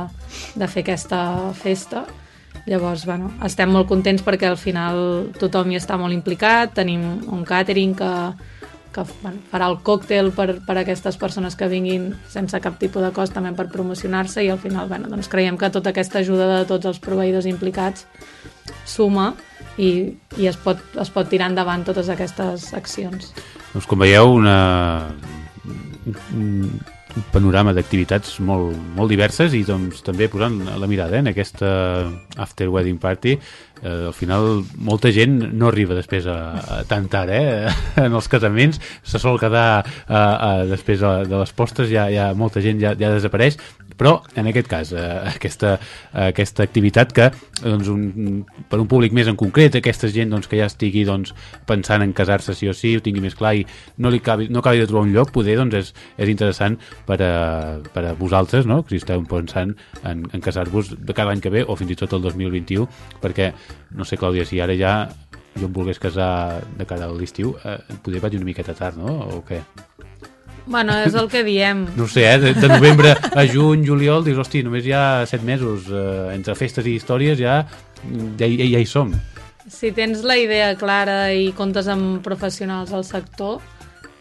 de fer aquesta festa. Llavors, bueno, estem molt contents perquè al final tothom hi està molt implicat, tenim un càtering que, que bueno, farà el còctel per, per a aquestes persones que vinguin sense cap tipus de cost també per promocionar-se i al final bueno, doncs creiem que tota aquesta ajuda de tots els proveïdors implicats suma i, i es, pot, es pot tirar endavant totes aquestes accions. Doncs com veieu, una... panorama d'activitats molt, molt diverses i doncs també posant la mirada eh, en aquesta after wedding party eh, al final molta gent no arriba després a, a tan tard eh, (laughs) en els casaments se sol quedar eh, eh, després de, de les postres ja, ja molta gent ja, ja desapareix però en aquest cas eh, aquesta, aquesta activitat que doncs, un, per un públic més en concret aquesta gent doncs, que ja estigui doncs, pensant en casar-se sí o sí, ho tingui més clar i no, li acabi, no acabi de trobar un lloc poder doncs, és, és interessant per a, per a vosaltres no? si esteu pensant en, en casar-vos de cada any que ve o fins i tot el 2021 perquè, no sé Clàudia, si ara ja jo em volgués casar de cara a l'estiu eh, poder vaig una miqueta tard, no? O què? Bueno, és el que diem. No sé, eh? De, de novembre a juny, juliol, dius, hosti, només hi ha set mesos. Eh, entre festes i històries ja, ja, ja, ja hi som. Si tens la idea clara i comptes amb professionals del sector,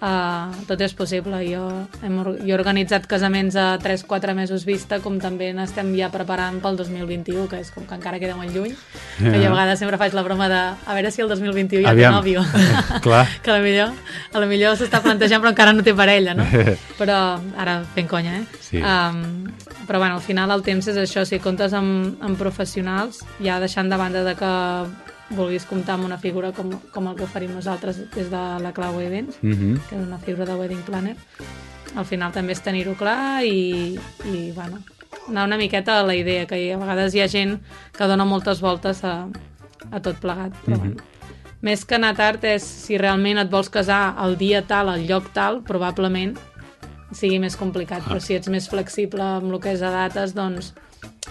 uh, tot és possible. Jo, hem, jo he organitzat casaments a 3-4 mesos vista, com també n'estem ja preparant pel 2021, que és com que encara queda molt lluny. Que jo a vegades sempre faig la broma de a veure si el 2021 ja Aviam. té nòvio. (laughs) Clar. (laughs) que a la millor, a la millor s'està plantejant però encara no té parella, no? (laughs) Però ara fent conya, eh? Sí. Um, però bueno, al final el temps és això, si comptes amb, amb professionals, ja deixant de banda de que vulguis comptar amb una figura com, com el que oferim nosaltres des de la Clau Events, Mm -hmm. que és una figura de wedding planner, al final també és tenir-ho clar i, i bueno, anar una miqueta a la idea, que a vegades hi ha gent que dona moltes voltes a, a tot plegat. Però, Mhm. bueno, més que anar tard és si realment et vols casar el dia tal, al lloc tal, probablement sigui més complicat, Ah. però si ets més flexible amb el que és a dates, doncs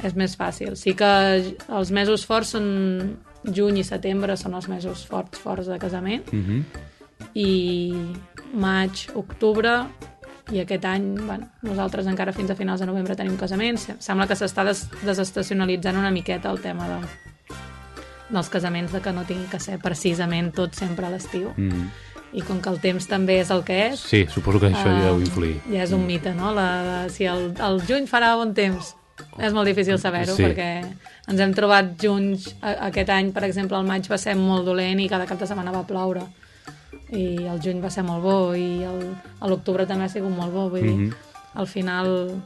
és més fàcil. Sí que els mesos forts són juny i setembre, són els mesos forts, forts de casament, Mhm. i maig, octubre, i aquest any, bueno, nosaltres encara fins a finals de novembre tenim casaments. Sembla que s'està des desestacionalitzant una miqueta el tema de, dels casaments, de que no tingui que ser precisament tot sempre a l'estiu. Mhm. I com que el temps també és el que és, Sí, suposo que això hi Ah, deu influir. ja és un mite, no? La, de, si el, el juny farà bon temps. És molt difícil saber-ho, Sí. perquè ens hem trobat junts aquest any, per exemple, el maig va ser molt dolent i cada cap de setmana va ploure. I el juny va ser molt bo i l'octubre també ha sigut molt bo. Vull dir, Mhm. al final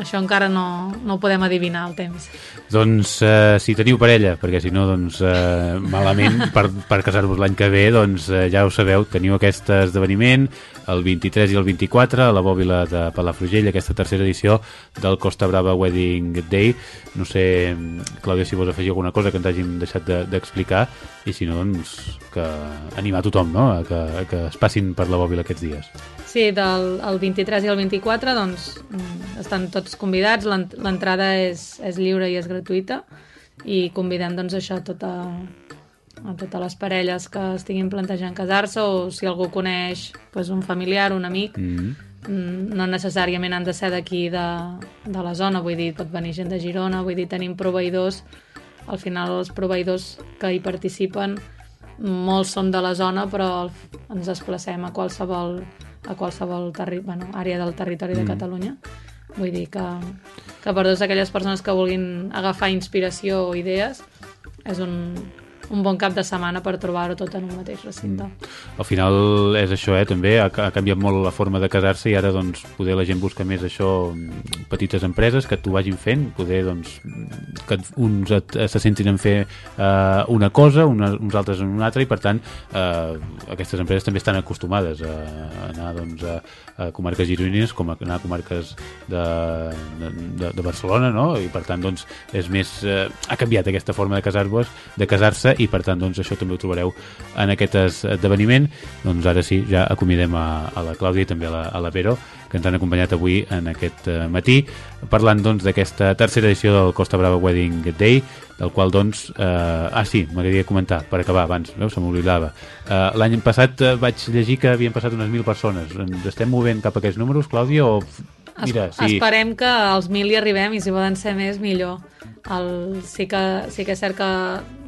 això encara no, no ho podem adivinar, el temps. Doncs eh, si teniu parella, perquè si no, doncs eh, malament per, per casar-vos l'any que ve, doncs eh, ja ho sabeu, teniu aquest esdeveniment el 23 i el 24 a la bòbila de Palafrugell, aquesta tercera edició del Costa Brava Wedding Day. No sé, Clàudia, si vols afegir alguna cosa que ens hàgim deixat de- d'explicar i si no, doncs que animar tothom no? a, que, a que es passin per la bòbila aquests dies. Sí, del el 23 i el 24 doncs, mm, estan tots convidats, l'ent- l'entrada és, és lliure i és gratuïta i convidem doncs, això a, tota, a totes les parelles que estiguin plantejant casar-se o si algú coneix doncs, un familiar, un amic, Mm mm, no necessàriament han de ser d'aquí de, de la zona, vull dir, pot venir gent de Girona, vull dir, tenim proveïdors, al final els proveïdors que hi participen molts són de la zona, però ens desplacem a qualsevol, a qualsevol terri bueno, àrea del territori de Mm. Catalunya. Vull dir que, que per totes aquelles persones que vulguin agafar inspiració o idees, és un, un bon cap de setmana per trobar-ho tot en un mateix recinte. Al final és això, eh, també, ha, ha canviat molt la forma de casar-se i ara doncs poder la gent busca més això, mm, petites empreses que t'ho vagin fent, poder doncs mm, que uns et, se sentin en fer eh, una cosa, una, uns altres en una altra i per tant eh, aquestes empreses també estan acostumades a, a anar doncs a, a comarques gironines com a anar a comarques de, de, de Barcelona, no? I per tant doncs és més eh, ha canviat aquesta forma de casar-vos, de casar-se i per tant doncs això també ho trobareu en aquest esdeveniment. Doncs ara sí, ja acomiadem a, a la Clàudia i també a la, a la Vero que ens han acompanyat avui en aquest eh, matí parlant doncs d'aquesta tercera edició del Costa Brava Wedding Day del qual doncs, eh, ah sí, m'agradaria comentar per acabar abans, veus, se m'oblidava eh, l'any passat eh, vaig llegir que havien passat unes mil persones, ens estem movent cap a aquests números, Clàudia, o mira, sí, Esperem que als 1.000 hi arribem i si poden ser més, millor. El, sí, que, sí que és cert que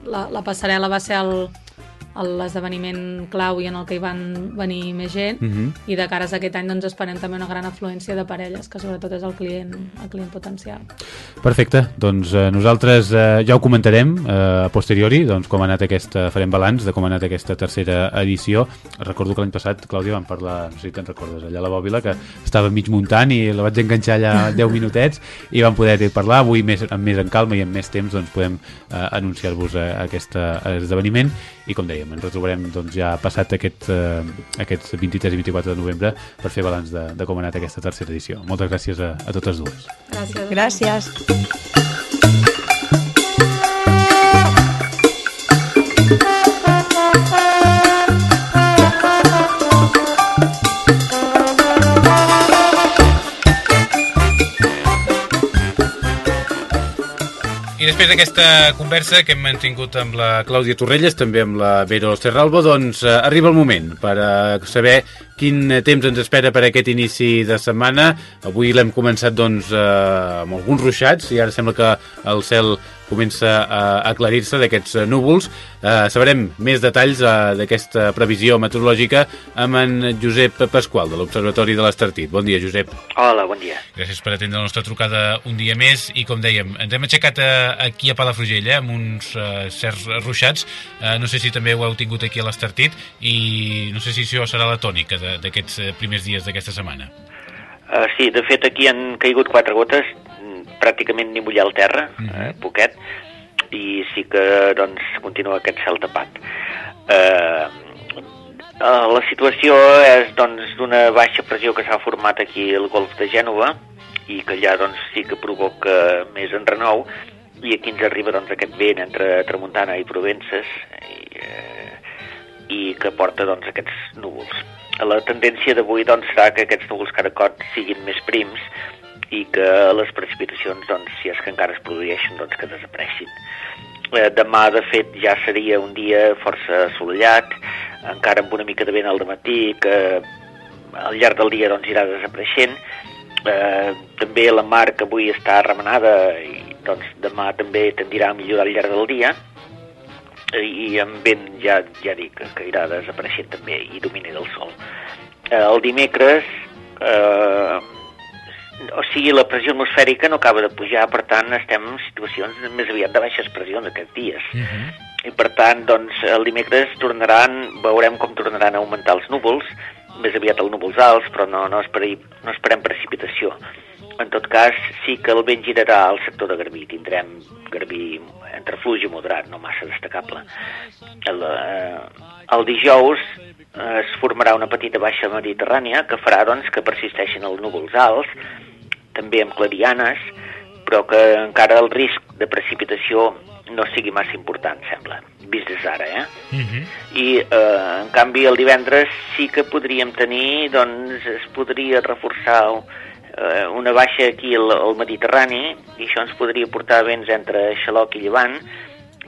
la, la passarel·la va ser el, l'esdeveniment clau i en el que hi van venir més gent Mhm. i de cares a aquest any doncs esperem també una gran afluència de parelles que sobretot és el client, el client potencial. Perfecte, doncs eh, nosaltres eh, ja ho comentarem eh, a posteriori, doncs com ha anat aquesta, farem balanç de com ha anat aquesta tercera edició. Recordo que l'any passat, Clàudia, vam parlar, no sé si te'n recordes, allà a la bòbila, que estava mig muntant i la vaig enganxar allà (laughs) 10 minutets i vam poder parlar. Avui més, amb més en calma i amb més temps doncs, podem eh, anunciar-vos eh, aquest eh, esdeveniment i com dèiem, ens retrobarem doncs, ja passat aquest, eh, aquests 23 i 24 de novembre per fer balanç de, de com ha anat aquesta tercera edició. Moltes gràcies a, a totes dues. Gràcies. Gràcies. I després d'aquesta conversa que hem mantingut amb la Clàudia Torrelles, també amb la Vero Serralbo, doncs eh, arriba el moment per eh, saber quin temps ens espera per aquest inici de setmana. Avui l'hem començat doncs, eh, amb alguns ruixats i ara sembla que el cel comença a aclarir-se d'aquests eh, núvols. Eh, sabrem més detalls eh, d'aquesta previsió meteorològica amb en Josep Pasqual, de l'Observatori de l'Estartit. Bon dia, Josep. Hola, bon dia. Gràcies per atendre la nostra trucada un dia més i com dèiem, ens hem aixecat eh, aquí a Palafrugell eh, amb uns eh, certs ruixats eh, no sé si també ho heu tingut aquí a l'Estartit i no sé si això serà la tònica d'aquests eh, primers dies d'aquesta setmana Uh, sí, de fet aquí han caigut quatre gotes, mm, pràcticament ni mullar el terra, uh -huh. eh, poquet, i sí que doncs continua aquest cel tapat. Eh, uh, la situació és doncs d'una baixa pressió que s'ha format aquí al golf de Gènova i que allà doncs, sí que provoca més enrenou i aquí ens arriba doncs, aquest vent entre Tramuntana i Provences i, eh, i que porta doncs, aquests núvols. La tendència d'avui doncs, serà que aquests núvols cada cop siguin més prims i que les precipitacions, doncs, si és que encara es produeixen, doncs, que desapareixin. Eh, demà, de fet, ja seria un dia força assolellat, encara amb una mica de vent al matí, que al llarg del dia doncs, irà desapareixent. Eh, també la mar que avui està remenada i doncs, demà també tendirà a millorar al llarg del dia i amb vent ja, ja dic que irà desapareixent també i domini del sol. Eh, el dimecres eh, o sigui, la pressió atmosfèrica no acaba de pujar, per tant estem en situacions més aviat de baixes pressions aquests dies. Uh -huh. I per tant, doncs, el dimecres tornaran, veurem com tornaran a augmentar els núvols, més aviat els núvols alts, però no, no, esperi, no esperem precipitació. En tot cas, sí que el vent girarà al sector de Garbí. Tindrem Garbí entre fluix i moderat, no massa destacable. El, eh, el dijous eh, es formarà una petita baixa mediterrània que farà doncs, que persisteixin els núvols alts, també amb clarianes, però que encara el risc de precipitació no sigui massa important, sembla, vist des d'ara, eh? Uh -huh. I, eh, en canvi, el divendres sí que podríem tenir, doncs, es podria reforçar eh, una baixa aquí al, al Mediterrani, i això ens podria portar vents entre Xaloc i Llevant,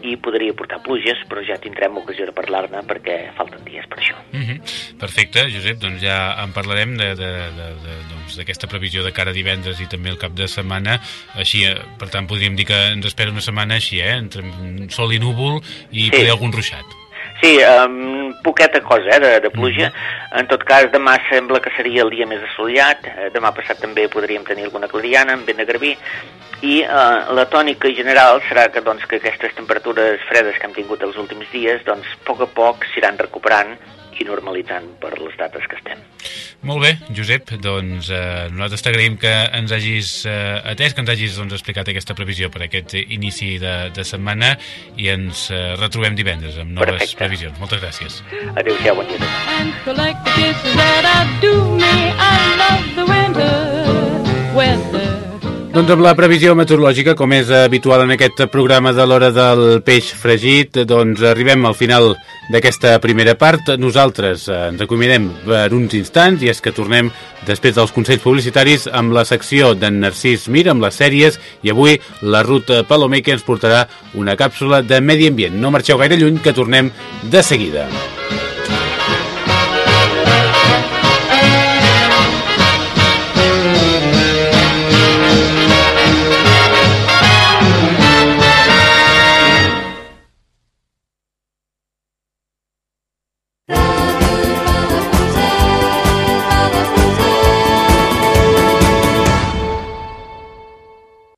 i podria portar pluges, però ja tindrem ocasió de parlar-ne perquè falten dies per això. Uh -huh. Perfecte, Josep, doncs ja en parlarem d'aquesta de, de, de, doncs d'aquesta previsió de cara a divendres i també el cap de setmana. Així, eh, per tant, podríem dir que ens espera una setmana així, eh? entre sol i núvol i Sí. poder algun ruixat. Sí, um, poqueta cosa eh, de, de pluja. En tot cas, demà sembla que seria el dia més assolellat. Eh, demà passat també podríem tenir alguna clariana amb vent de garbí. I eh, la tònica general serà que, doncs, que aquestes temperatures fredes que hem tingut els últims dies, doncs, a poc a poc s'iran recuperant i normalitzant per les dates que estem. Molt bé, Josep, doncs eh, nosaltres t'agraïm que ens hagis eh, atès, que ens hagis doncs, explicat aquesta previsió per aquest inici de, de setmana i ens eh, retrobem divendres amb noves Perfecte. previsions. Moltes gràcies. Adéu-siau, bon dia. collect the kisses that I do me. I love the winter weather. Doncs amb la previsió meteorològica, com és habitual en aquest programa de l'hora del peix fregit, doncs arribem al final d'aquesta primera part. Nosaltres eh, ens acomiadem per uns instants i és que tornem després dels consells publicitaris amb la secció d'en Narcís Mir, amb les sèries, i avui la ruta Palomer que ens portarà una càpsula de medi ambient. No marxeu gaire lluny, que tornem de seguida.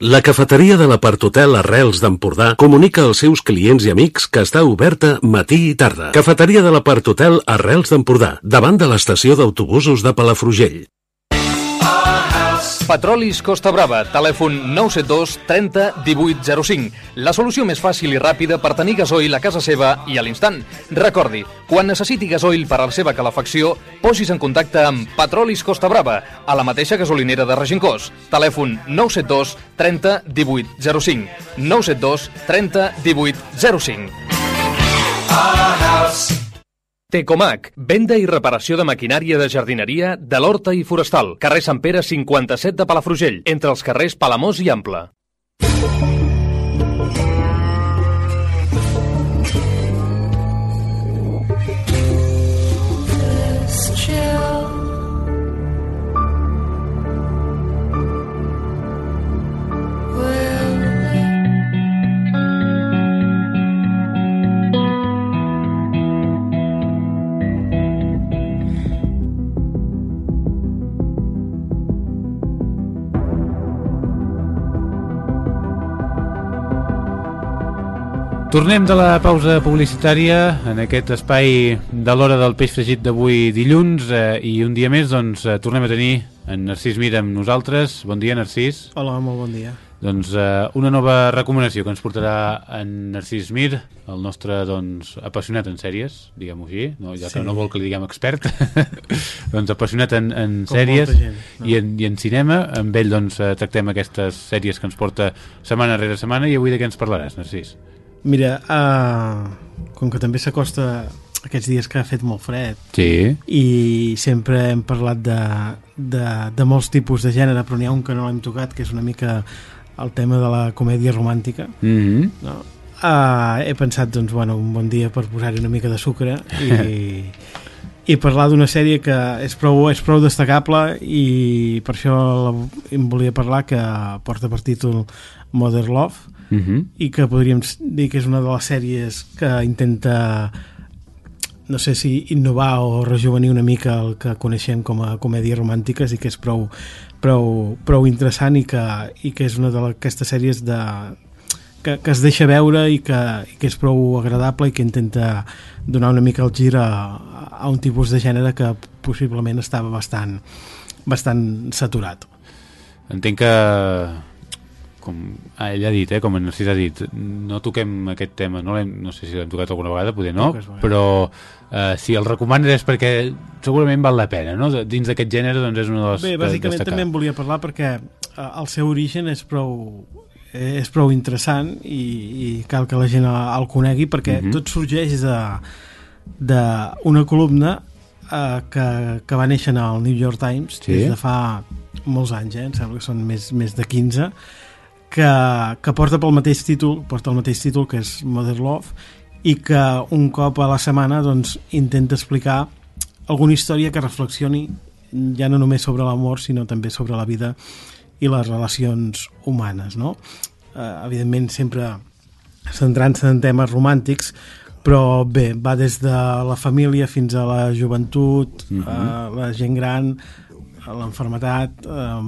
La cafeteria de l'Apart Hotel Arrels d'Empordà comunica als seus clients i amics que està oberta matí i tarda. Cafeteria de l'Apart Hotel Arrels d'Empordà, davant de l'estació d'autobusos de Palafrugell. Petrolis Costa Brava, telèfon 972 30 18 05. La solució més fàcil i ràpida per tenir gasoil a casa seva i a l'instant. Recordi, quan necessiti gasoil per a la seva calefacció, posis en contacte amb Petrolis Costa Brava, a la mateixa gasolinera de Regincós. Telèfon 972 30 18 05. 972 30 18 05. Tecomac, venda i reparació de maquinària de jardineria de l'Horta i Forestal, carrer Sant Pere 57 de Palafrugell, entre els carrers Palamós i Ample. Tornem de la pausa publicitària en aquest espai de l'hora del peix fregit d'avui dilluns eh, i un dia més doncs eh, tornem a tenir en Narcís Mira amb nosaltres. Bon dia, Narcís. Hola, molt bon dia. Doncs eh, una nova recomanació que ens portarà en Narcís Mir, el nostre doncs, apassionat en sèries, diguem-ho així, no, ja que Sí. no vol que li diguem expert, (laughs) doncs apassionat en, en Com sèries gent, no? i, en, i en cinema. Amb ell doncs, eh, tractem aquestes sèries que ens porta setmana rere setmana i avui de què ens parlaràs, Narcís? Mira, uh, com que també s'acosta aquests dies que ha fet molt fred Sí. i sempre hem parlat de, de, de molts tipus de gènere, però n'hi ha un que no l'hem tocat, que és una mica el tema de la comèdia romàntica. Mm -hmm. No? Uh, he pensat, doncs, bueno, un bon dia per posar-hi una mica de sucre i, (laughs) i parlar d'una sèrie que és prou, és prou destacable i per això la, em volia parlar que porta per títol Mother Love Mm -hmm. i que podríem dir que és una de les sèries que intenta no sé si innovar o rejuvenir una mica el que coneixem com a comèdies romàntiques i que és prou, prou, prou interessant i que, i que és una d'aquestes sèries de, que, que es deixa veure i que, i que és prou agradable i que intenta donar una mica el gir a, a un tipus de gènere que possiblement estava bastant, bastant saturat. Entenc que com ah, ell ha dit, eh, com en Narcís ha dit no toquem aquest tema no, no sé si l'hem tocat alguna vegada, poder no però eh, si el recomanes és perquè segurament val la pena no? Dins d'aquest gènere doncs és una de les Bé, bàsicament també en volia parlar perquè eh, el seu origen és prou eh, és prou interessant i, i cal que la gent el, conegui perquè Mhm. tot sorgeix de d'una columna eh, que, que va néixer al New York Times Sí. des de fa molts anys, eh? em sembla que són més, més de 15 que, que porta pel mateix títol porta el mateix títol que és Mother Love i que un cop a la setmana doncs, intenta explicar alguna història que reflexioni ja no només sobre l'amor sinó també sobre la vida i les relacions humanes no? eh, evidentment sempre centrant-se en temes romàntics però bé, va des de la família fins a la joventut Mhm. eh, la gent gran l'enfermetat eh,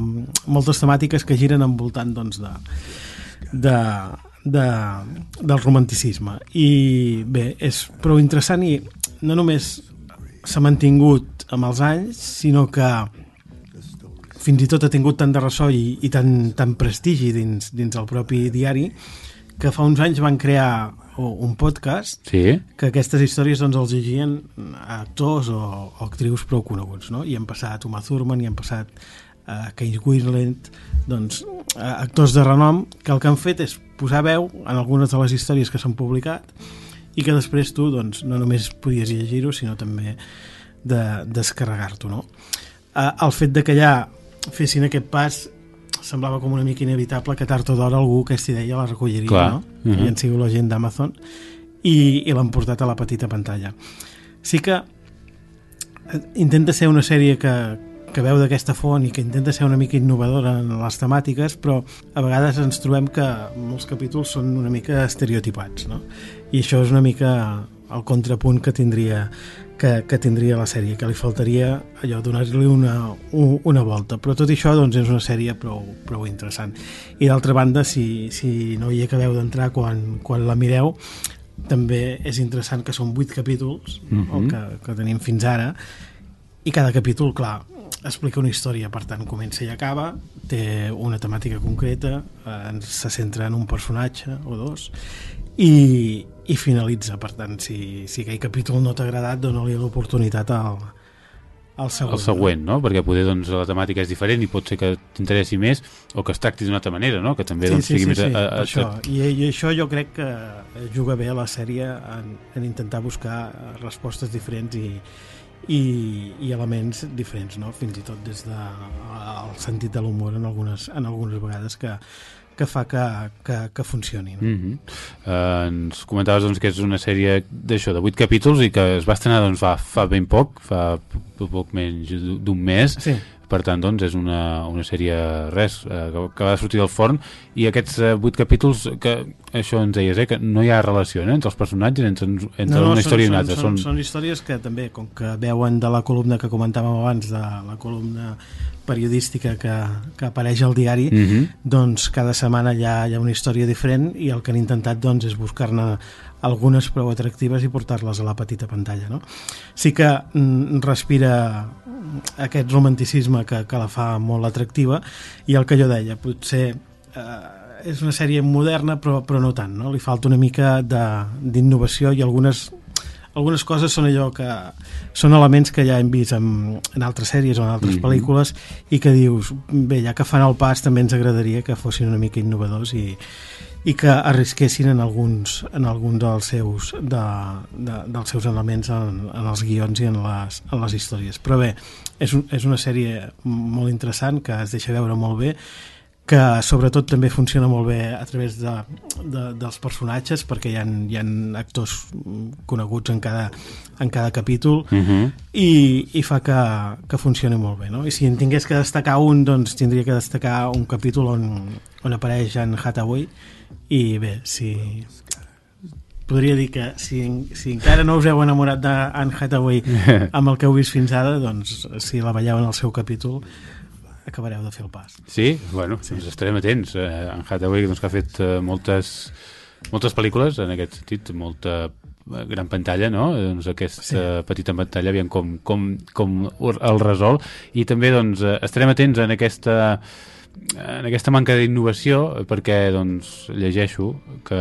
moltes temàtiques que giren envoltant doncs, de, de, de, del romanticisme. I bé, és prou interessant i no només s'ha mantingut amb els anys sinó que fins i tot ha tingut tant de ressò i, i tant, tant prestigi dins, dins el propi diari que fa uns anys van crear o- un podcast Sí? que aquestes històries doncs, els llegien actors o, o actrius prou coneguts no? i han passat Uma Thurman i han passat uh, Kate Winslet doncs, uh, actors de renom que el que han fet és posar veu en algunes de les històries que s'han publicat i que després tu doncs, no només podies llegir-ho sinó també de descarregar-t'ho no? uh, el fet de que ja fessin aquest pas semblava com una mica inevitable que tard o d'hora algú aquesta idea la recolliria Clar. no? Mhm. i han sigut la gent d'Amazon i, i l'han portat a la petita pantalla sí que eh, intenta ser una sèrie que, que veu d'aquesta font i que intenta ser una mica innovadora en les temàtiques però a vegades ens trobem que molts capítols són una mica estereotipats no? i això és una mica el contrapunt que tindria que, que tindria la sèrie, que li faltaria allò donar-li una, una volta. Però tot això doncs, és una sèrie prou, prou interessant. I d'altra banda si, si no hi acabeu d'entrar quan, quan la mireu també és interessant que són 8 capítols Mhm. el que, que tenim fins ara i cada capítol, clar, explica una història, per tant, comença i acaba, té una temàtica concreta, eh, se centra en un personatge o dos, i, i finalitza. Per tant, si, si aquell capítol no t'ha agradat, dona-li l'oportunitat al, al següent. el següent, no? Perquè poder doncs, la temàtica és diferent i pot ser que t'interessi més o que es tracti d'una altra manera, no? Que també doncs, sí, sí, sigui sí, més... sí, a- a- això. I, I això jo crec que juga bé a la sèrie en, en intentar buscar respostes diferents i, i, i elements diferents, no? fins i tot des del de, el sentit de l'humor en algunes, en algunes vegades que, que fa que, que, que funcioni. No? Mm -hmm. uh, ens comentaves doncs, que és una sèrie d'això, de 8 capítols i que es va estrenar doncs, fa, fa ben poc, fa poc menys d'un mes, Sí. per tant doncs, és una, una sèrie res, eh, que, que va sortir del forn i aquests eh, 8 capítols que això ens deies, eh, que no hi ha relació eh, entre els personatges, entre, entre una història i una altra Són, són històries que també, com que veuen de la columna que comentàvem abans, de la columna periodística que, que apareix al diari, Mhm. doncs cada setmana hi ha, hi ha una història diferent i el que han intentat doncs, és buscar-ne algunes prou atractives i portar-les a la petita pantalla. No? Sí que mm, respira aquest romanticisme que, que la fa molt atractiva i el que jo deia, potser eh, és una sèrie moderna però, però no tant, no? li falta una mica de- d'innovació i algunes algunes coses són allò que són elements que ja hem vist en, en altres sèries o en altres Mhm. pel·lícules i que dius, bé, ja que fan el pas també ens agradaria que fossin una mica innovadors i, i que arrisquessin en alguns, en alguns dels seus de, de, dels seus elements en, en els guions i en les, en les històries però bé, és, un, és una sèrie molt interessant que es deixa veure molt bé que sobretot també funciona molt bé a través de, de, dels personatges perquè hi ha, hi ha actors coneguts en cada, en cada capítol Mhm. i, i fa que, que funcioni molt bé no? i si en tingués que destacar un doncs tindria que destacar un capítol on, on apareix en Hathaway i bé, si podria dir que si, si encara no us heu enamorat d'Anne Hathaway (laughs) amb el que heu vist fins ara doncs si la veieu en el seu capítol acabareu de fer el pas Sí? Bueno, sí. doncs estarem atents. Eh, en Hathaway doncs, que ha fet eh, moltes, moltes pel·lícules en aquest sentit, molta eh, gran pantalla, no? Eh, Doncs aquesta sí. petita pantalla, aviam com, com, com el resol. I també doncs, eh, estarem atents en aquesta en aquesta manca d'innovació perquè doncs, llegeixo que,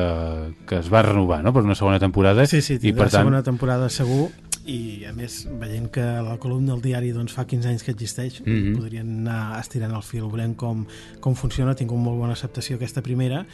que es va renovar no? per una segona temporada Sí, sí, i per tant segona temporada segur i a més veient que la columna del diari doncs, fa 15 anys que existeix Mhm. podrien anar estirant el fil veurem com, com funciona, ha tingut molt bona acceptació aquesta primera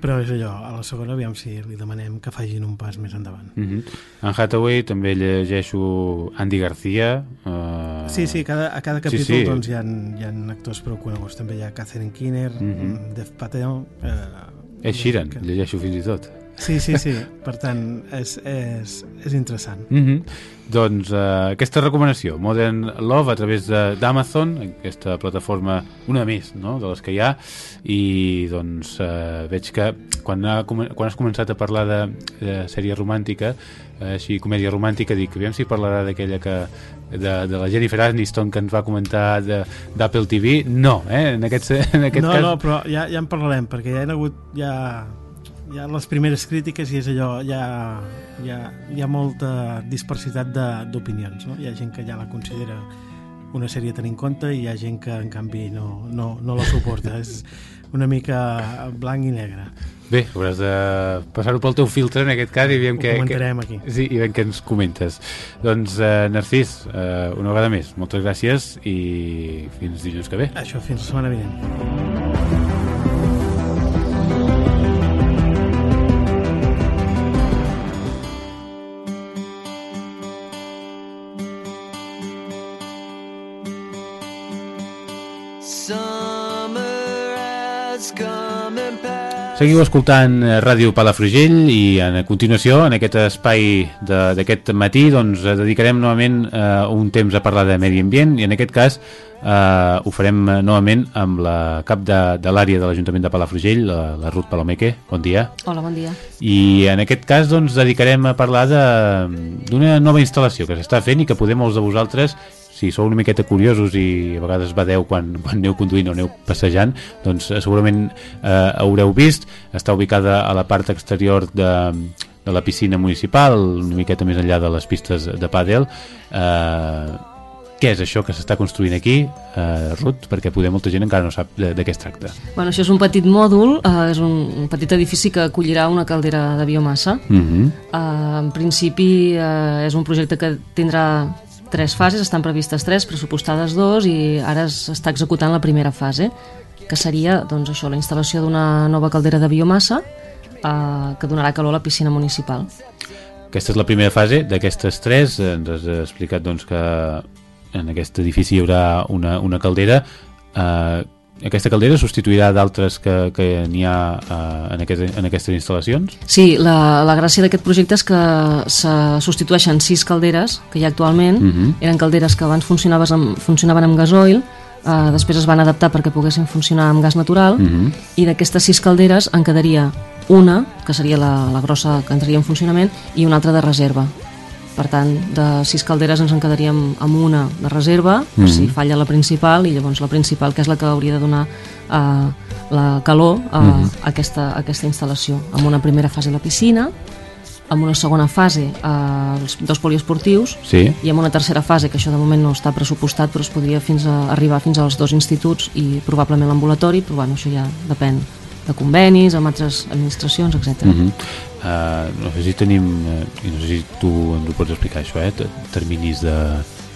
però és allò, a la segona aviam si li demanem que facin un pas més endavant Mm -hmm. En Hathaway també llegeixo Andy García eh... Sí, sí, cada, a cada sí, capítol sí. doncs, hi, ha, hi ha actors prou coneguts també hi ha Catherine Keener, mm. -hmm. Dev Patel eh, Ed Sheeran, llegeixo fins i tot sí, sí, sí, per tant és, és, és interessant Mm -hmm. Doncs eh, aquesta recomanació, Modern Love, a través de- d'Amazon, aquesta plataforma, una més no? de les que hi ha, i doncs eh, veig que quan, ha, quan has començat a parlar de, de sèrie romàntica, eh, així comèdia romàntica, dic, aviam si parlarà d'aquella que de, de la Jennifer Aniston que ens va comentar d'Apple TV, no, eh? en aquest, en aquest no, cas no, però ja, ja en parlarem perquè ja hi ha hagut ja, ja les primeres crítiques i és allò hi ha, hi ha, hi ha molta dispersitat de- d'opinions no? hi ha gent que ja la considera una sèrie a tenir en compte i hi ha gent que en canvi no, no, no la suporta és una mica blanc i negre Bé, hauràs de passar-ho pel teu filtre en aquest cas i veiem Ho que, comentarem que, aquí. Sí, i veiem què ens comentes. Doncs, eh, Narcís, eh, una vegada més, moltes gràcies i fins dilluns que ve. això fins la setmana vinent Seguiu escoltant eh, Ràdio Palafrugell i en continuació, en aquest espai d'aquest matí, doncs eh, dedicarem novament eh, un temps a parlar de medi ambient i en aquest cas eh, ho farem eh, novament amb la cap de, de l'àrea de l'Ajuntament de Palafrugell, la, la Ruth Palomeque. Bon dia. Hola, bon dia. I en aquest cas doncs, dedicarem a parlar de- d'una nova instal·lació que s'està fent i que podem molts de vosaltres si sou una miqueta curiosos i a vegades badeu quan, (laughs) quan aneu conduint o aneu passejant, doncs eh, segurament eh, haureu vist. Està ubicada a la part exterior de, de la piscina municipal, una miqueta més enllà de les pistes de pàdel. Eh, què és això que s'està construint aquí, eh, Ruth? Perquè poder molta gent encara no sap de, de què es tracta. Bueno, això és un petit mòdul, eh, és un, un petit edifici que acollirà una caldera de biomassa. Mm -hmm. Eh, en principi eh, és un projecte que tindrà tres fases, estan previstes tres, pressupostades dos i ara es- s'està executant la primera fase, que seria doncs, això, la instal·lació d'una nova caldera de biomassa eh, que donarà calor a la piscina municipal. Aquesta és la primera fase d'aquestes tres. Ens has explicat doncs, que en aquest edifici hi haurà una, una caldera. Eh, aquesta caldera substituirà d'altres que, que n'hi ha eh, en, aquest, en aquestes instal·lacions? Sí, la, la gràcia d'aquest projecte és que se substitueixen sis calderes que hi ha actualment. Mhm. Eren calderes que abans funcionaven amb, funcionaven amb gasoil, eh, després es van adaptar perquè poguessin funcionar amb gas natural, Mhm. i d'aquestes sis calderes en quedaria una, que seria la, la grossa que entraria en funcionament, i una altra de reserva. Per tant, de sis calderes ens en quedaríem amb una de reserva, per Mhm. si falla la principal, i llavors la principal, que és la que hauria de donar eh, la calor a, Mhm. a, aquesta, a aquesta instal·lació. Amb una primera fase la piscina, amb una segona fase eh, els dos poliesportius Sí. i amb una tercera fase, que això de moment no està pressupostat, però es podria fins a, arribar fins als dos instituts i probablement l'ambulatori, però bueno, això ja depèn de convenis amb altres administracions, etc. Uh -huh. Uh, no sé si tenim, uh, i no sé si tu ens ho pots explicar això, eh? terminis de,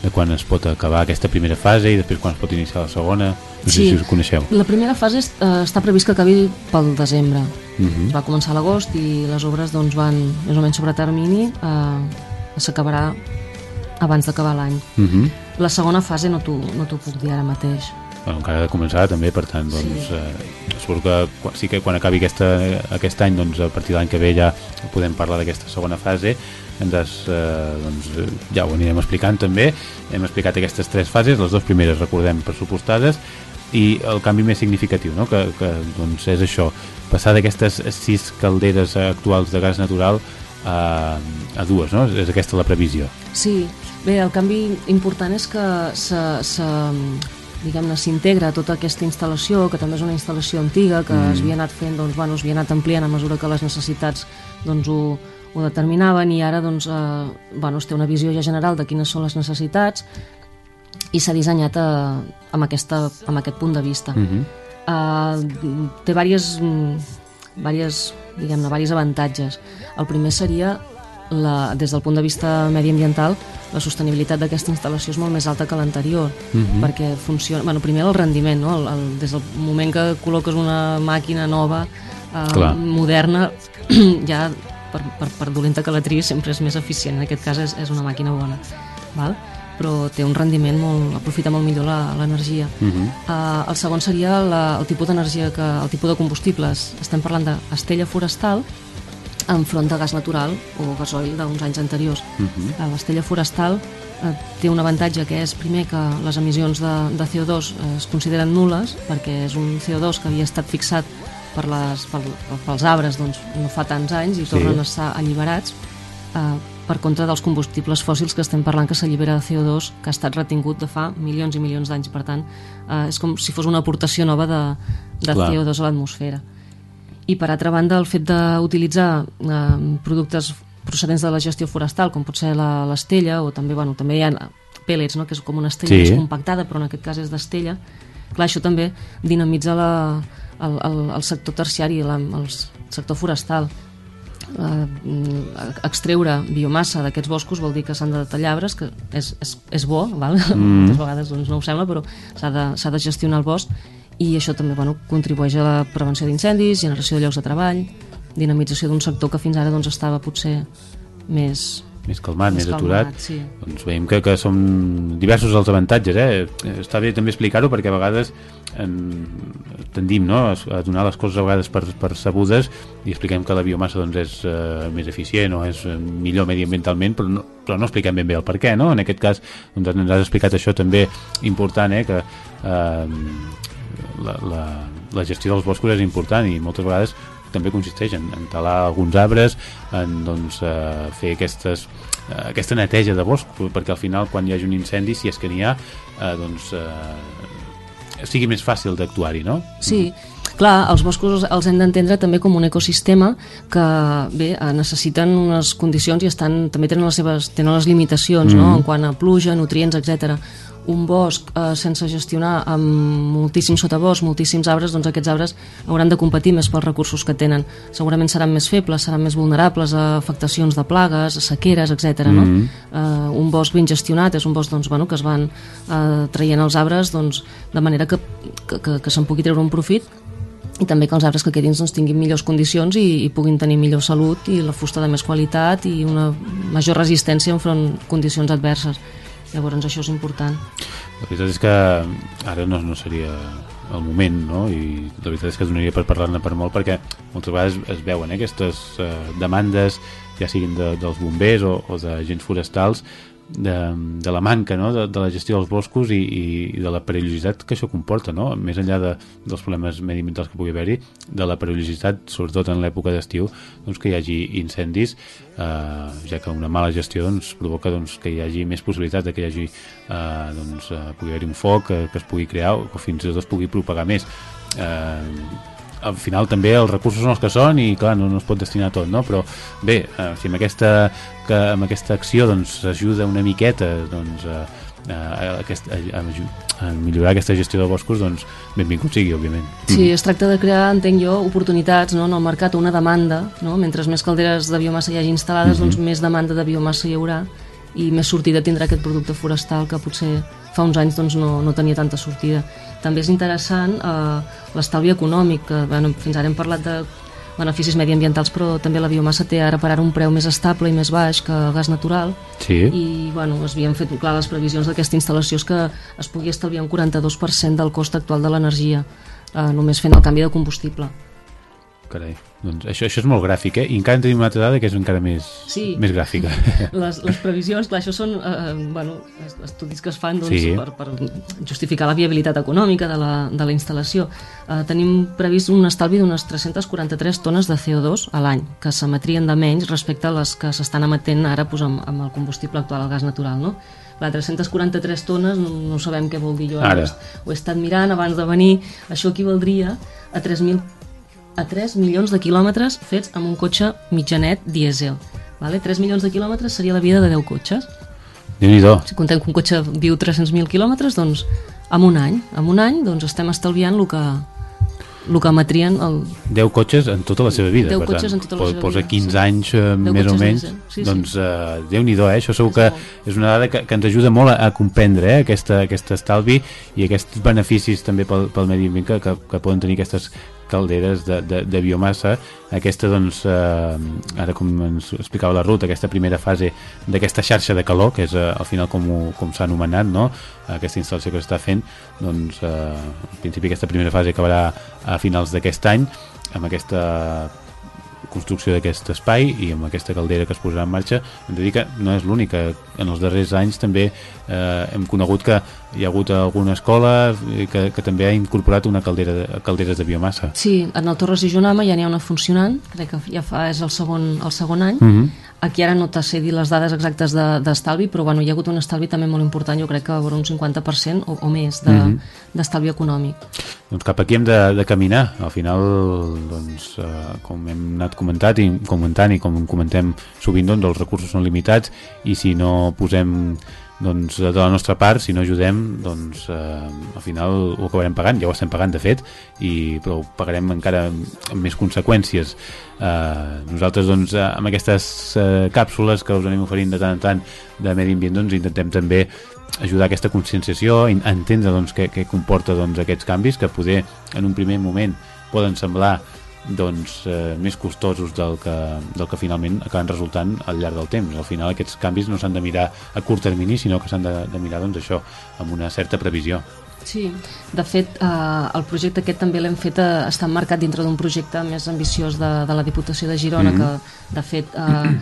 de quan es pot acabar aquesta primera fase i després quan es pot iniciar la segona, no sé Sí. si us coneixeu. La primera fase eh, està previst que acabi pel desembre. Uh -huh. Es va començar a l'agost i les obres doncs, van més o menys sobre termini, eh, s'acabarà abans d'acabar l'any. Uh -huh. La segona fase no t'ho no puc dir ara mateix. Bueno, encara ha de començar també, per tant, doncs, Sí. eh, suposo que quan- sí que quan acabi aquesta, aquest any, doncs, a partir de l'any que ve ja podem parlar d'aquesta segona fase, ens has, eh, doncs, ja ho anirem explicant també, hem explicat aquestes tres fases, les dues primeres, recordem, pressupostades, i el canvi més significatiu, no? que, que doncs, és això, passar d'aquestes sis calderes actuals de gas natural a, a dues, no? És aquesta la previsió. Sí, bé, el canvi important és que se, se, diguem-ne, s'integra tota aquesta instal·lació, que també és una instal·lació antiga, que Mm. es havia anat fent, doncs, bueno, es havia anat ampliant a mesura que les necessitats doncs, ho, ho determinaven i ara doncs, eh, bueno, es té una visió ja general de quines són les necessitats i s'ha dissenyat eh, amb, aquesta, amb aquest punt de vista. Uh -huh. Uh, té diverses, mm, diverses, diguem-ne, diversos avantatges. El primer seria, la, des del punt de vista mediambiental, la sostenibilitat d'aquesta instal·lació és molt més alta que l'anterior, Mhm. perquè funciona... Bueno, primer el rendiment, no? El, el, des del moment que col·loques una màquina nova, Clar. uh, moderna, (clears throat) ja per, per, per dolenta que la triïs sempre és més eficient. En aquest cas és, és una màquina bona. Val? però té un rendiment molt, aprofita molt millor la- l'energia. Uh -huh. Uh, el segon seria la, el tipus d'energia, que el tipus de combustibles. Estem parlant d'estella forestal enfront de gas natural o gasoil d'uns anys anteriors. Uh -huh. Uh, L'estella forestal eh, té un avantatge que és primer que les emissions de, de CO2 eh, es consideren nules perquè és un CO2 que havia estat fixat per les, per, pels arbres doncs, no fa tants anys i Sí. tornen a estar alliberats eh, per contra dels combustibles fòssils que estem parlant que s'allibera de CO2 que ha estat retingut de fa milions i milions d'anys per tant eh, és com si fos una aportació nova de, de Clar. CO2 a l'atmosfera i per altra banda el fet d'utilitzar eh, productes procedents de la gestió forestal com pot ser la- l'estella o també, bueno, també hi ha pellets, no? que és com una estella Sí. compactada però en aquest cas és d'estella clar, això també dinamitza la, el, el, el sector terciari la, el sector forestal eh, extreure biomassa d'aquests boscos vol dir que s'han de tallar arbres que és, és, és bo, val? Mm. moltes vegades doncs, no ho sembla però s'ha de, de gestionar el bosc i això també bueno, contribueix a la prevenció d'incendis, generació de llocs de treball dinamització d'un sector que fins ara doncs, estava potser més més calmat, més, Més aturat calmat, sí. doncs veiem que, que són diversos els avantatges eh? està bé també explicar-ho perquè a vegades en, tendim no? a, donar les coses a vegades per, per sabudes i expliquem que la biomassa doncs, és eh, més eficient o és millor mediambientalment però no, però no expliquem ben bé el per què no? en aquest cas doncs, ens has explicat això també important eh? que eh, la, la, la gestió dels boscos és important i moltes vegades també consisteix en, en talar alguns arbres, en doncs, eh, fer aquestes, eh, aquesta neteja de bosc, perquè al final quan hi hagi un incendi, si és que n'hi ha, eh, doncs eh, sigui més fàcil d'actuar-hi, no? Sí, clar, els boscos els hem d'entendre també com un ecosistema que, bé, eh, necessiten unes condicions i estan, també tenen les seves tenen les limitacions, no?, Mhm. en quant a pluja, nutrients, etc. Un bosc eh, sense gestionar amb moltíssim sotabosc, moltíssims arbres, doncs aquests arbres hauran de competir més pels recursos que tenen. Segurament seran més febles, seran més vulnerables a afectacions de plagues, a sequeres, etc. no? Mhm. eh, un bosc ben gestionat és un bosc doncs, bueno, que es van eh, traient els arbres doncs, de manera que, que, que, que se'n pugui treure un profit i també que els arbres que quedin doncs, tinguin millors condicions i, i puguin tenir millor salut i la fusta de més qualitat i una major resistència enfront condicions adverses. Llavors això és important. La veritat és que ara no, no seria el moment, no? I la veritat és que donaria per parlar-ne per molt perquè moltes vegades es veuen eh, aquestes eh, demandes, ja siguin de, dels bombers o, o d'agents forestals, de, de la manca no? de, de la gestió dels boscos i, i, i de la perillositat que això comporta, no? més enllà de, dels problemes mediambientals que pugui haver-hi, de la perillositat, sobretot en l'època d'estiu, doncs, que hi hagi incendis, eh, ja que una mala gestió doncs, provoca doncs, que hi hagi més possibilitat de que hi hagi eh, doncs, eh, pugui haver un foc que, que es pugui crear o fins i tot es pugui propagar més. Eh, al final també els recursos són els que són i clar, no, no es pot destinar tot, no? però bé, eh, si amb aquesta, que amb aquesta acció doncs s'ajuda una miqueta doncs, a, a, aquest, a, a, a millorar aquesta gestió de boscos, doncs benvingut sigui, òbviament. Sí, es tracta de crear, entenc jo, oportunitats no, en el mercat una demanda, no? mentre més calderes de biomassa hi hagi instal·lades, Mhm. doncs més demanda de biomassa hi haurà i més sortida tindrà aquest producte forestal que potser fa uns anys doncs, no, no tenia tanta sortida. També és interessant eh, l'estalvi econòmic, que bueno, fins ara hem parlat de beneficis mediambientals, però també la biomassa té ara per ara un preu més estable i més baix que el gas natural Sí. i bueno, es havien fet clar les previsions d'aquesta instal·lació és que es pugui estalviar un 42% del cost actual de l'energia eh, només fent el canvi de combustible. Carai, doncs això, això és molt gràfic, eh? I encara en tenim una altra dada que és encara més, Sí. més gràfica. (laughs) Les, les previsions, clar, això són eh, bueno, es- estudis que es fan doncs, Sí. per, per justificar la viabilitat econòmica de la, de la instal·lació. Eh, tenim previst un estalvi d'unes 343 tones de CO2 a l'any, que s'emetrien de menys respecte a les que s'estan emetent ara doncs, amb, amb el combustible actual, el gas natural. No? Clar, 343 tones, no, no sabem què vol dir jo. Ara. Ho he estat mirant abans de venir. Això equivaldria a 3.000 a 3 milions de quilòmetres fets amb un cotxe mitjanet dièsel. Vale? 3 milions de quilòmetres seria la vida de 10 cotxes. Déu-n'hi-do. Si contem que un cotxe viu 300.000 quilòmetres, doncs amb un any, amb un any doncs estem estalviant el que, el que emetrien el... 10 cotxes en tota la seva vida. 10 per cotxes tant, en tota la seva posa vida, 15 sí. anys, eh, 10 més o menys. sí. doncs, eh, Déu-n'hi-do, eh? Això segur que és una dada que, que ens ajuda molt a, a comprendre eh? aquesta, aquest estalvi i aquests beneficis també pel, pel medi ambient que, que, que poden tenir aquestes calderes de, de, de biomassa aquesta doncs eh, ara com ens explicava la Ruth aquesta primera fase d'aquesta xarxa de calor que és eh, al final com, com s'ha anomenat no? aquesta instal·lació que s'està fent doncs eh, en principi aquesta primera fase acabarà a finals d'aquest any amb aquesta construcció d'aquest espai i amb aquesta caldera que es posarà en marxa hem de dir que no és l'única en els darrers anys també eh, hem conegut que hi ha hagut alguna escola eh, que, que també ha incorporat una caldera de, calderes de biomassa Sí, en el Torres i Jonama ja n'hi ha una funcionant, crec que ja fa, és el segon, el segon any. Mhm. Aquí ara no t'ha sé dir les dades exactes de- d'estalvi, però bueno, hi ha hagut un estalvi també molt important, jo crec que vora un 50% o, o més de- Mhm. d'estalvi econòmic. doncs cap aquí hem de, de caminar al final doncs, eh, com hem anat comentat i, comentant i com comentem sovint doncs, els recursos són limitats i si no posem doncs, de la nostra part, si no ajudem doncs eh, al final ho acabarem pagant ja ho estem pagant de fet i, però ho pagarem encara amb més conseqüències. Eh, nosaltres doncs, eh, amb aquestes eh, càpsules que us anem oferint de tant en tant de medi ambient doncs, intentem també ajudar aquesta conscienciació, entendre doncs, què, què comporta doncs, aquests canvis que poder en un primer moment poden semblar doncs, eh, més costosos del que, del que finalment acaben resultant al llarg del temps. Al final aquests canvis no s'han de mirar a curt termini, sinó que s'han de, de mirar doncs, això amb una certa previsió. Sí, de fet, eh, el projecte aquest també l'hem fet, eh, està emmarcat dintre d'un projecte més ambiciós de, de la Diputació de Girona, Mhm. que de fet eh,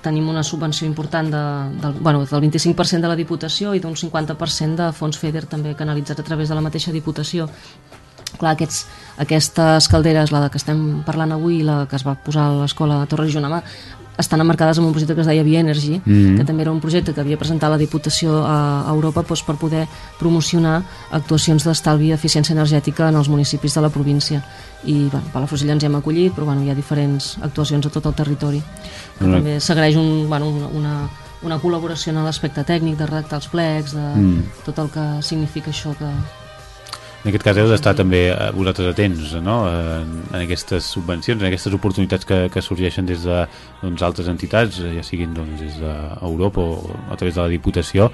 tenim una subvenció important de, del, bueno, del 25% de la Diputació i d'un 50% de fons FEDER també canalitzats a través de la mateixa Diputació. Clar, aquests, aquestes calderes, la de que estem parlant avui i la que es va posar a l'escola Torres Jonama, estan emmarcades en un projecte que es deia Bioenergy, Mhm. que també era un projecte que havia presentat la Diputació a, Europa doncs, per poder promocionar actuacions d'estalvi i eficiència energètica en els municipis de la província. I bueno, Palafrugell ens hi hem acollit, però bueno, hi ha diferents actuacions a tot el territori. Que Una- també s'agraeix un, bueno, una, una, una col·laboració en l'aspecte tècnic de redactar els plecs, de Mm. tot el que significa això que, En aquest cas heu d'estar també eh, vosaltres atents no? en, en aquestes subvencions, en aquestes oportunitats que, que sorgeixen des de doncs, altres entitats, eh, ja siguin doncs, des d'Europa o a través de la Diputació.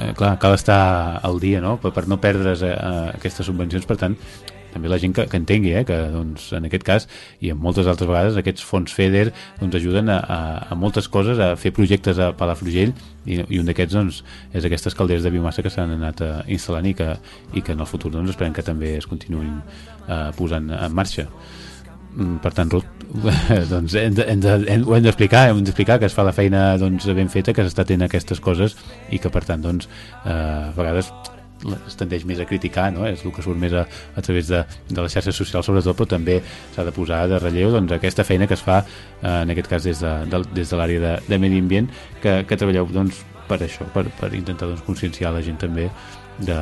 Eh, clar, cal estar al dia no? per, per no perdre's eh, eh, aquestes subvencions, per tant també la gent que, que entengui eh, que doncs, en aquest cas i en moltes altres vegades aquests fons FEDER doncs, ajuden a, a, a moltes coses a fer projectes a Palafrugell i, i un d'aquests doncs, és aquestes calderes de biomassa que s'han anat uh, instal·lant i que, i que en el futur doncs, esperem que també es continuïn uh, posant en marxa. Mm, per tant Ruth (laughs) doncs hem de, hem de, hem, ho hem d'explicar hem d'explicar que es fa la feina doncs, ben feta que s'està tenint aquestes coses i que per tant doncs, eh, a vegades es tendeix més a criticar, no? és el que surt més a, a través de, de les xarxes socials sobretot, però també s'ha de posar de relleu doncs, aquesta feina que es fa eh, en aquest cas des de, de, des de l'àrea de, de medi ambient que, que treballeu doncs, per això, per, per intentar doncs, conscienciar la gent també de,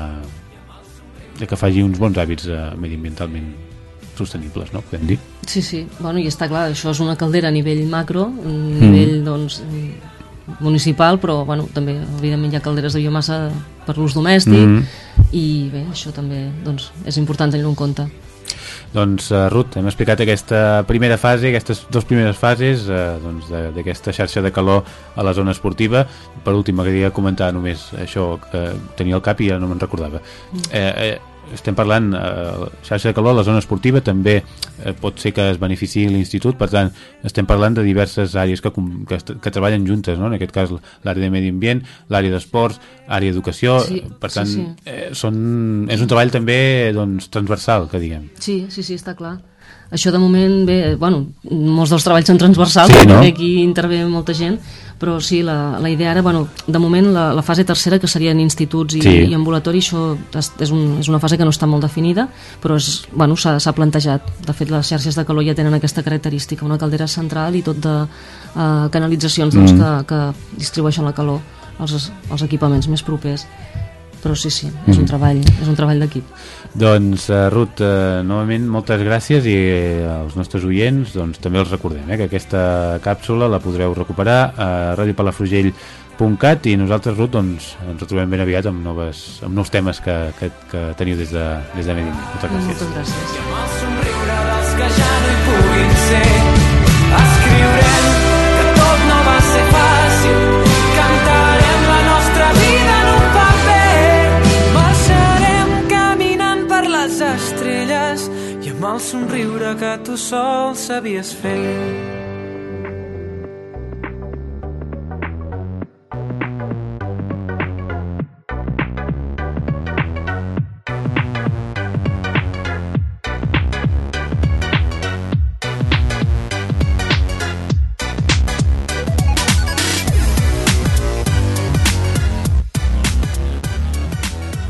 de que faci uns bons hàbits eh, mediambientalment sostenibles, no? Podem dir? Sí, sí, bueno, i està clar, això és una caldera a nivell macro, a Mm. nivell doncs, municipal, però bueno, també evidentment hi ha calderes de biomassa per l'ús domèstic Mhm. i bé, això també doncs, és important tenir-ho en compte. Doncs, uh, Ruth, hem explicat aquesta primera fase, aquestes dues primeres fases uh, doncs, d'aquesta xarxa de calor a la zona esportiva. Per últim, m'agradaria comentar només això que tenia al cap i ja no me'n recordava. Eh, eh, estem parlant eh, xarxa de calor a la zona esportiva també eh, pot ser que es beneficiï l'institut per tant estem parlant de diverses àrees que, que, que treballen juntes no? en aquest cas l'àrea de medi ambient l'àrea d'esports, àrea d'educació Sí, per sí, tant sí. Eh, són, és un treball també doncs, transversal que diguem Sí, sí, sí, està clar. Això de moment, bé, bueno, molts dels treballs són transversals, Sí, no? perquè aquí intervé molta gent, però sí, la, la idea ara, bueno, de moment la, la fase tercera, que serien instituts i, Sí. i ambulatori, això és, és, un, és una fase que no està molt definida, però bueno, s'ha s'ha plantejat. De fet, les xarxes de calor ja tenen aquesta característica, una caldera central i tot de uh, canalitzacions doncs, Mm. que, que distribueixen la calor als, als equipaments més propers. Però sí, sí, és un treball, és un treball d'equip. Doncs, uh, Ruth, uh, novament moltes gràcies i uh, als nostres oients doncs, també els recordem eh, que aquesta càpsula la podreu recuperar a radiopalafrugell.cat i nosaltres, Ruth, doncs, ens retrobem ben aviat amb, noves, amb nous temes que, que, que teniu des de, des de Ambient. Moltes gràcies. Moltes gràcies. El somriure dels que ja no hi puguin ser. El somriure que tu sol sabies fer.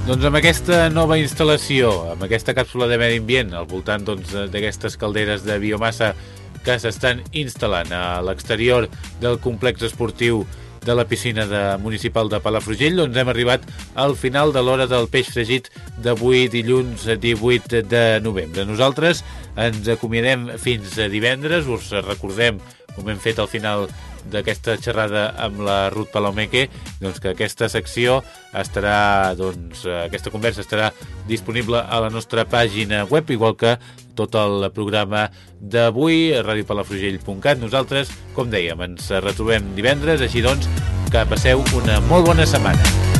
Doncs amb aquesta nova instal·lació, amb aquesta càpsula de medi ambient, al voltant doncs, d'aquestes calderes de biomassa que s'estan instal·lant a l'exterior del complex esportiu de la piscina de, municipal de Palafrugell, doncs hem arribat al final de l'hora del peix fregit d'avui dilluns 18 de novembre. Nosaltres ens acomiadem fins a divendres, us recordem, com hem fet al final d'aquesta xerrada amb la Ruth Palomeque, doncs que aquesta secció estarà, doncs, aquesta conversa estarà disponible a la nostra pàgina web, igual que tot el programa d'avui a radiopalafrugell.cat. Nosaltres, com dèiem, ens retrobem divendres, així doncs, que passeu una molt bona setmana.